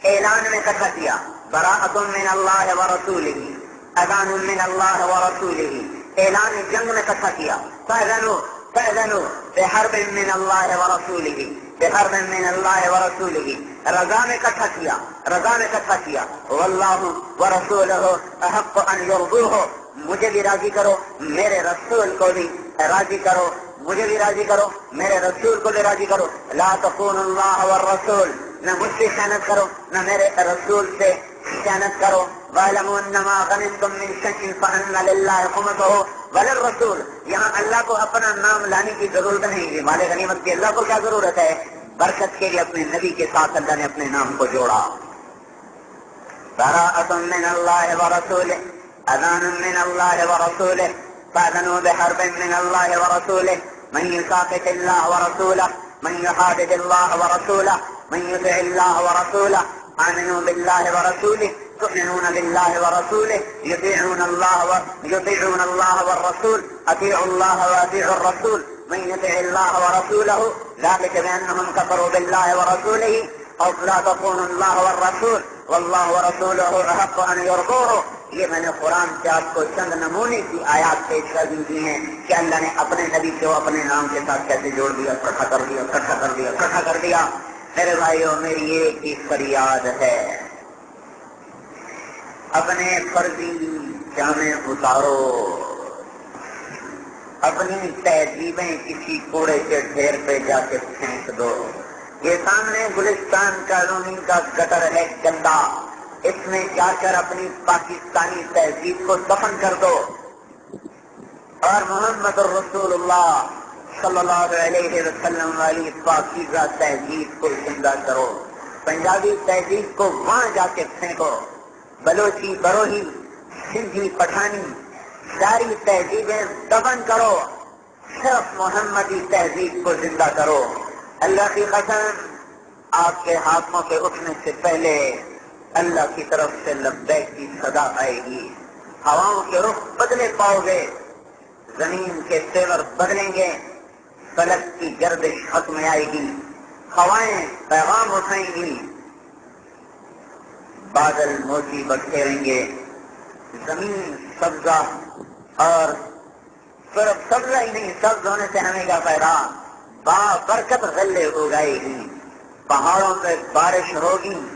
اعلان میں کٹھا کیا. براءت من اللہ و اذان من اللہ و اعلان جنگ میں کٹھا کیا. فاذنوا فاذنوا. بحرب من اللہ و بحرب من اللہ و رضا میں کٹھا کیا. رضا میں کٹھا کیا. واللہ و رسولہ احق ان یرضوہ. مجھے بھی راضی کرو، میرے رسول کو بھی راضی کرو۔ مجھے بھی راضی کرو، میرے رسول کو بھی راضی کرو۔ لا تقون اللہ والرسول، نہ مجھ سے خیانت کرو، نہ میرے رسول سے خیانت کرو۔ وَعْلَمُوا أَنَّمَا غَنِمْتُم مِّن شَيْءٍ فَأَنَّ لِلَّهِ خُمُسَهُ وَلِلرَّسُولِ۔ یہاں اللہ کو اپنا نام لانے کی ضرورت نہیں ہے۔ مال غنیمت کی اللہ کو کیا ضرورت ہے؟ برکت کے لیے اپنے نبی کے ساتھ اللہ نے اپنے نام کو جوڑا۔ براءة من الله ورسوله۔ أذان من الله ورسوله، فأذنوا بحرب من الله ورسوله. من يشاقق الله ورسوله، من يحادد الله ورسوله، من يطع الله ورسوله. آمنوا بالله ورسوله، تؤمنون بالله ورسوله، يطيعون الله و... يطيعون الله والرسول. أطيعوا الله وأطيعوا الرسول. من يطع الله ورسوله، ذلك بأنهم كفروا بالله ورسوله. أو لا تكونوا الله والرسول. والله ورسوله أحق أن يرضوه. یہ میں نے قرآن سے آپ کو چند نمونے کی آیات پیش کر دی ہیں کہ اللہ نے اپنے نبی کو اپنے نام کے ساتھ کیسے جوڑ دیا کٹھا کر دیا کٹھا کر دیا کٹھا کر دیا۔ میرے بھائیوں میری ایک ہی فریاد ہے۔ اپنے فرضی جامع اتارو۔ اپنی تہذیبیں کسی کوڑے کے ڈھیر پہ جا کے پھینک دو۔ یہ سامنے گلستان کالونی کا گٹر ہے گندا۔ اس میں جا کر اپنی پاکستانی تہذیب کو دفن کر دو۔ اور محمد الرسول اللہ صلی اللہ علیہ وسلم والی پاکیزہ تہذیب کو زندہ کرو۔ پنجابی تہذیب کو وہاں جا کے پھینکو۔ بلوچی، بروہی، سندھی، پٹھانی، ساری تہذیبیں دفن کرو۔ صرف محمدی تہذیب کو زندہ کرو۔ اللہ کی قسم، آپ کے ہاتھوں کے اٹھنے سے پہلے اللہ کی طرف سے لبیک کی صدا آئے گی۔ ہواؤں کے رخ بدلے پاؤ گے۔ زمین کے تیور بدلیں گے۔ فلک کی گردش ختم آئے گی۔ ہوائیں پیغام اٹھائیں گی۔ بادل موتی بکھیریں گے۔ زمین سبزہ اور صرف سبزہ ہی نہیں، سبز ہونے سے ہمیں کیا پیغام با برکت غلے اگائے گی۔ پہاڑوں پہ بارش ہوگی۔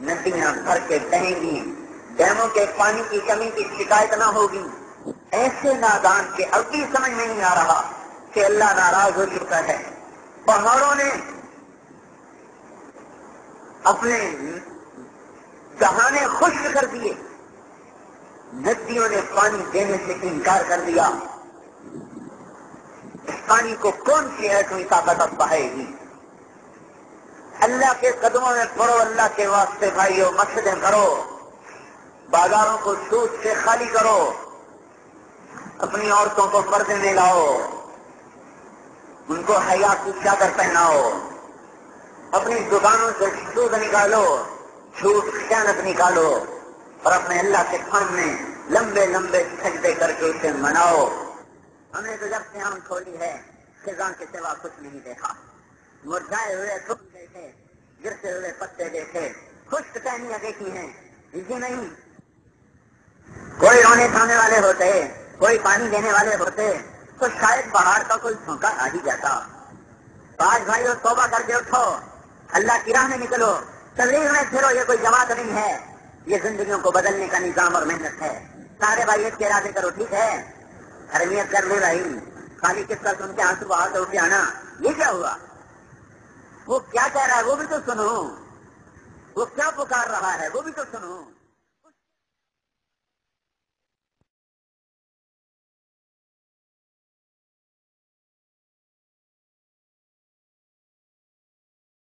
ندیاں بھر کے بہیں گی، ڈیموں کے پانی کی کمی کی شکایت نہ ہوگی۔ ایسے نادان کے اب بھی سمجھ میں نہیں آ رہا کہ اللہ ناراض ہو چکا ہے۔ پہاڑوں نے اپنے دہانے خشک کر دیے۔ ندیوں نے پانی دینے سے انکار کر دیا۔ اس پانی کو کون سی ایٹمی طاقت اب بہائے گی؟ اللہ کے قدموں میں پڑھو، اللہ کے واسطے بھائیو، مسجدیں کرو، بازاروں کو سوچ سے خالی کرو، اپنی عورتوں کو پردے میں لاؤ، ان کو حیا کی چادر پہناؤ، اپنی دکانوں سے سود نکالو جھوٹ خیانت نکالو، اور اپنے اللہ کے سامنے لمبے لمبے سجدے کر کے اسے مناؤ۔ ہمیں تو جب سے ہم کھولی ہے، خزاں کے سوا کچھ نہیں دیکھا۔ مرجائے ہوئے تھوک دیکھے، گرتے ہوئے پتے دیکھے، خشک ٹہنیاں دیکھی ہیں اسی نہیں۔ کوئی رونے کھانے والے ہوتے، کوئی پانی دینے والے ہوتے، تو شاید پہاڑ کا کوئی جھونکا آ ہی جاتا۔ پانچ بھائی توبہ کر کے اٹھو۔ اللہ کی راہ میں نکلو۔ تبلیغ میں پھرو، یہ کوئی جماعت نہیں ہے۔ یہ زندگیوں کو بدلنے کا نظام اور محنت ہے۔ سارے بھائی ایک کے ارادے کرو، ٹھیک ہے؟ اہمیت کر لے بھائی۔ خالی کس کا سن کے آنسو بہا اٹھ کے آنا، یہ کیا ہوا؟ وہ کیا کہہ رہا ہے وہ بھی تو سنو۔ وہ کیا پکار رہا ہے وہ بھی تو سنو۔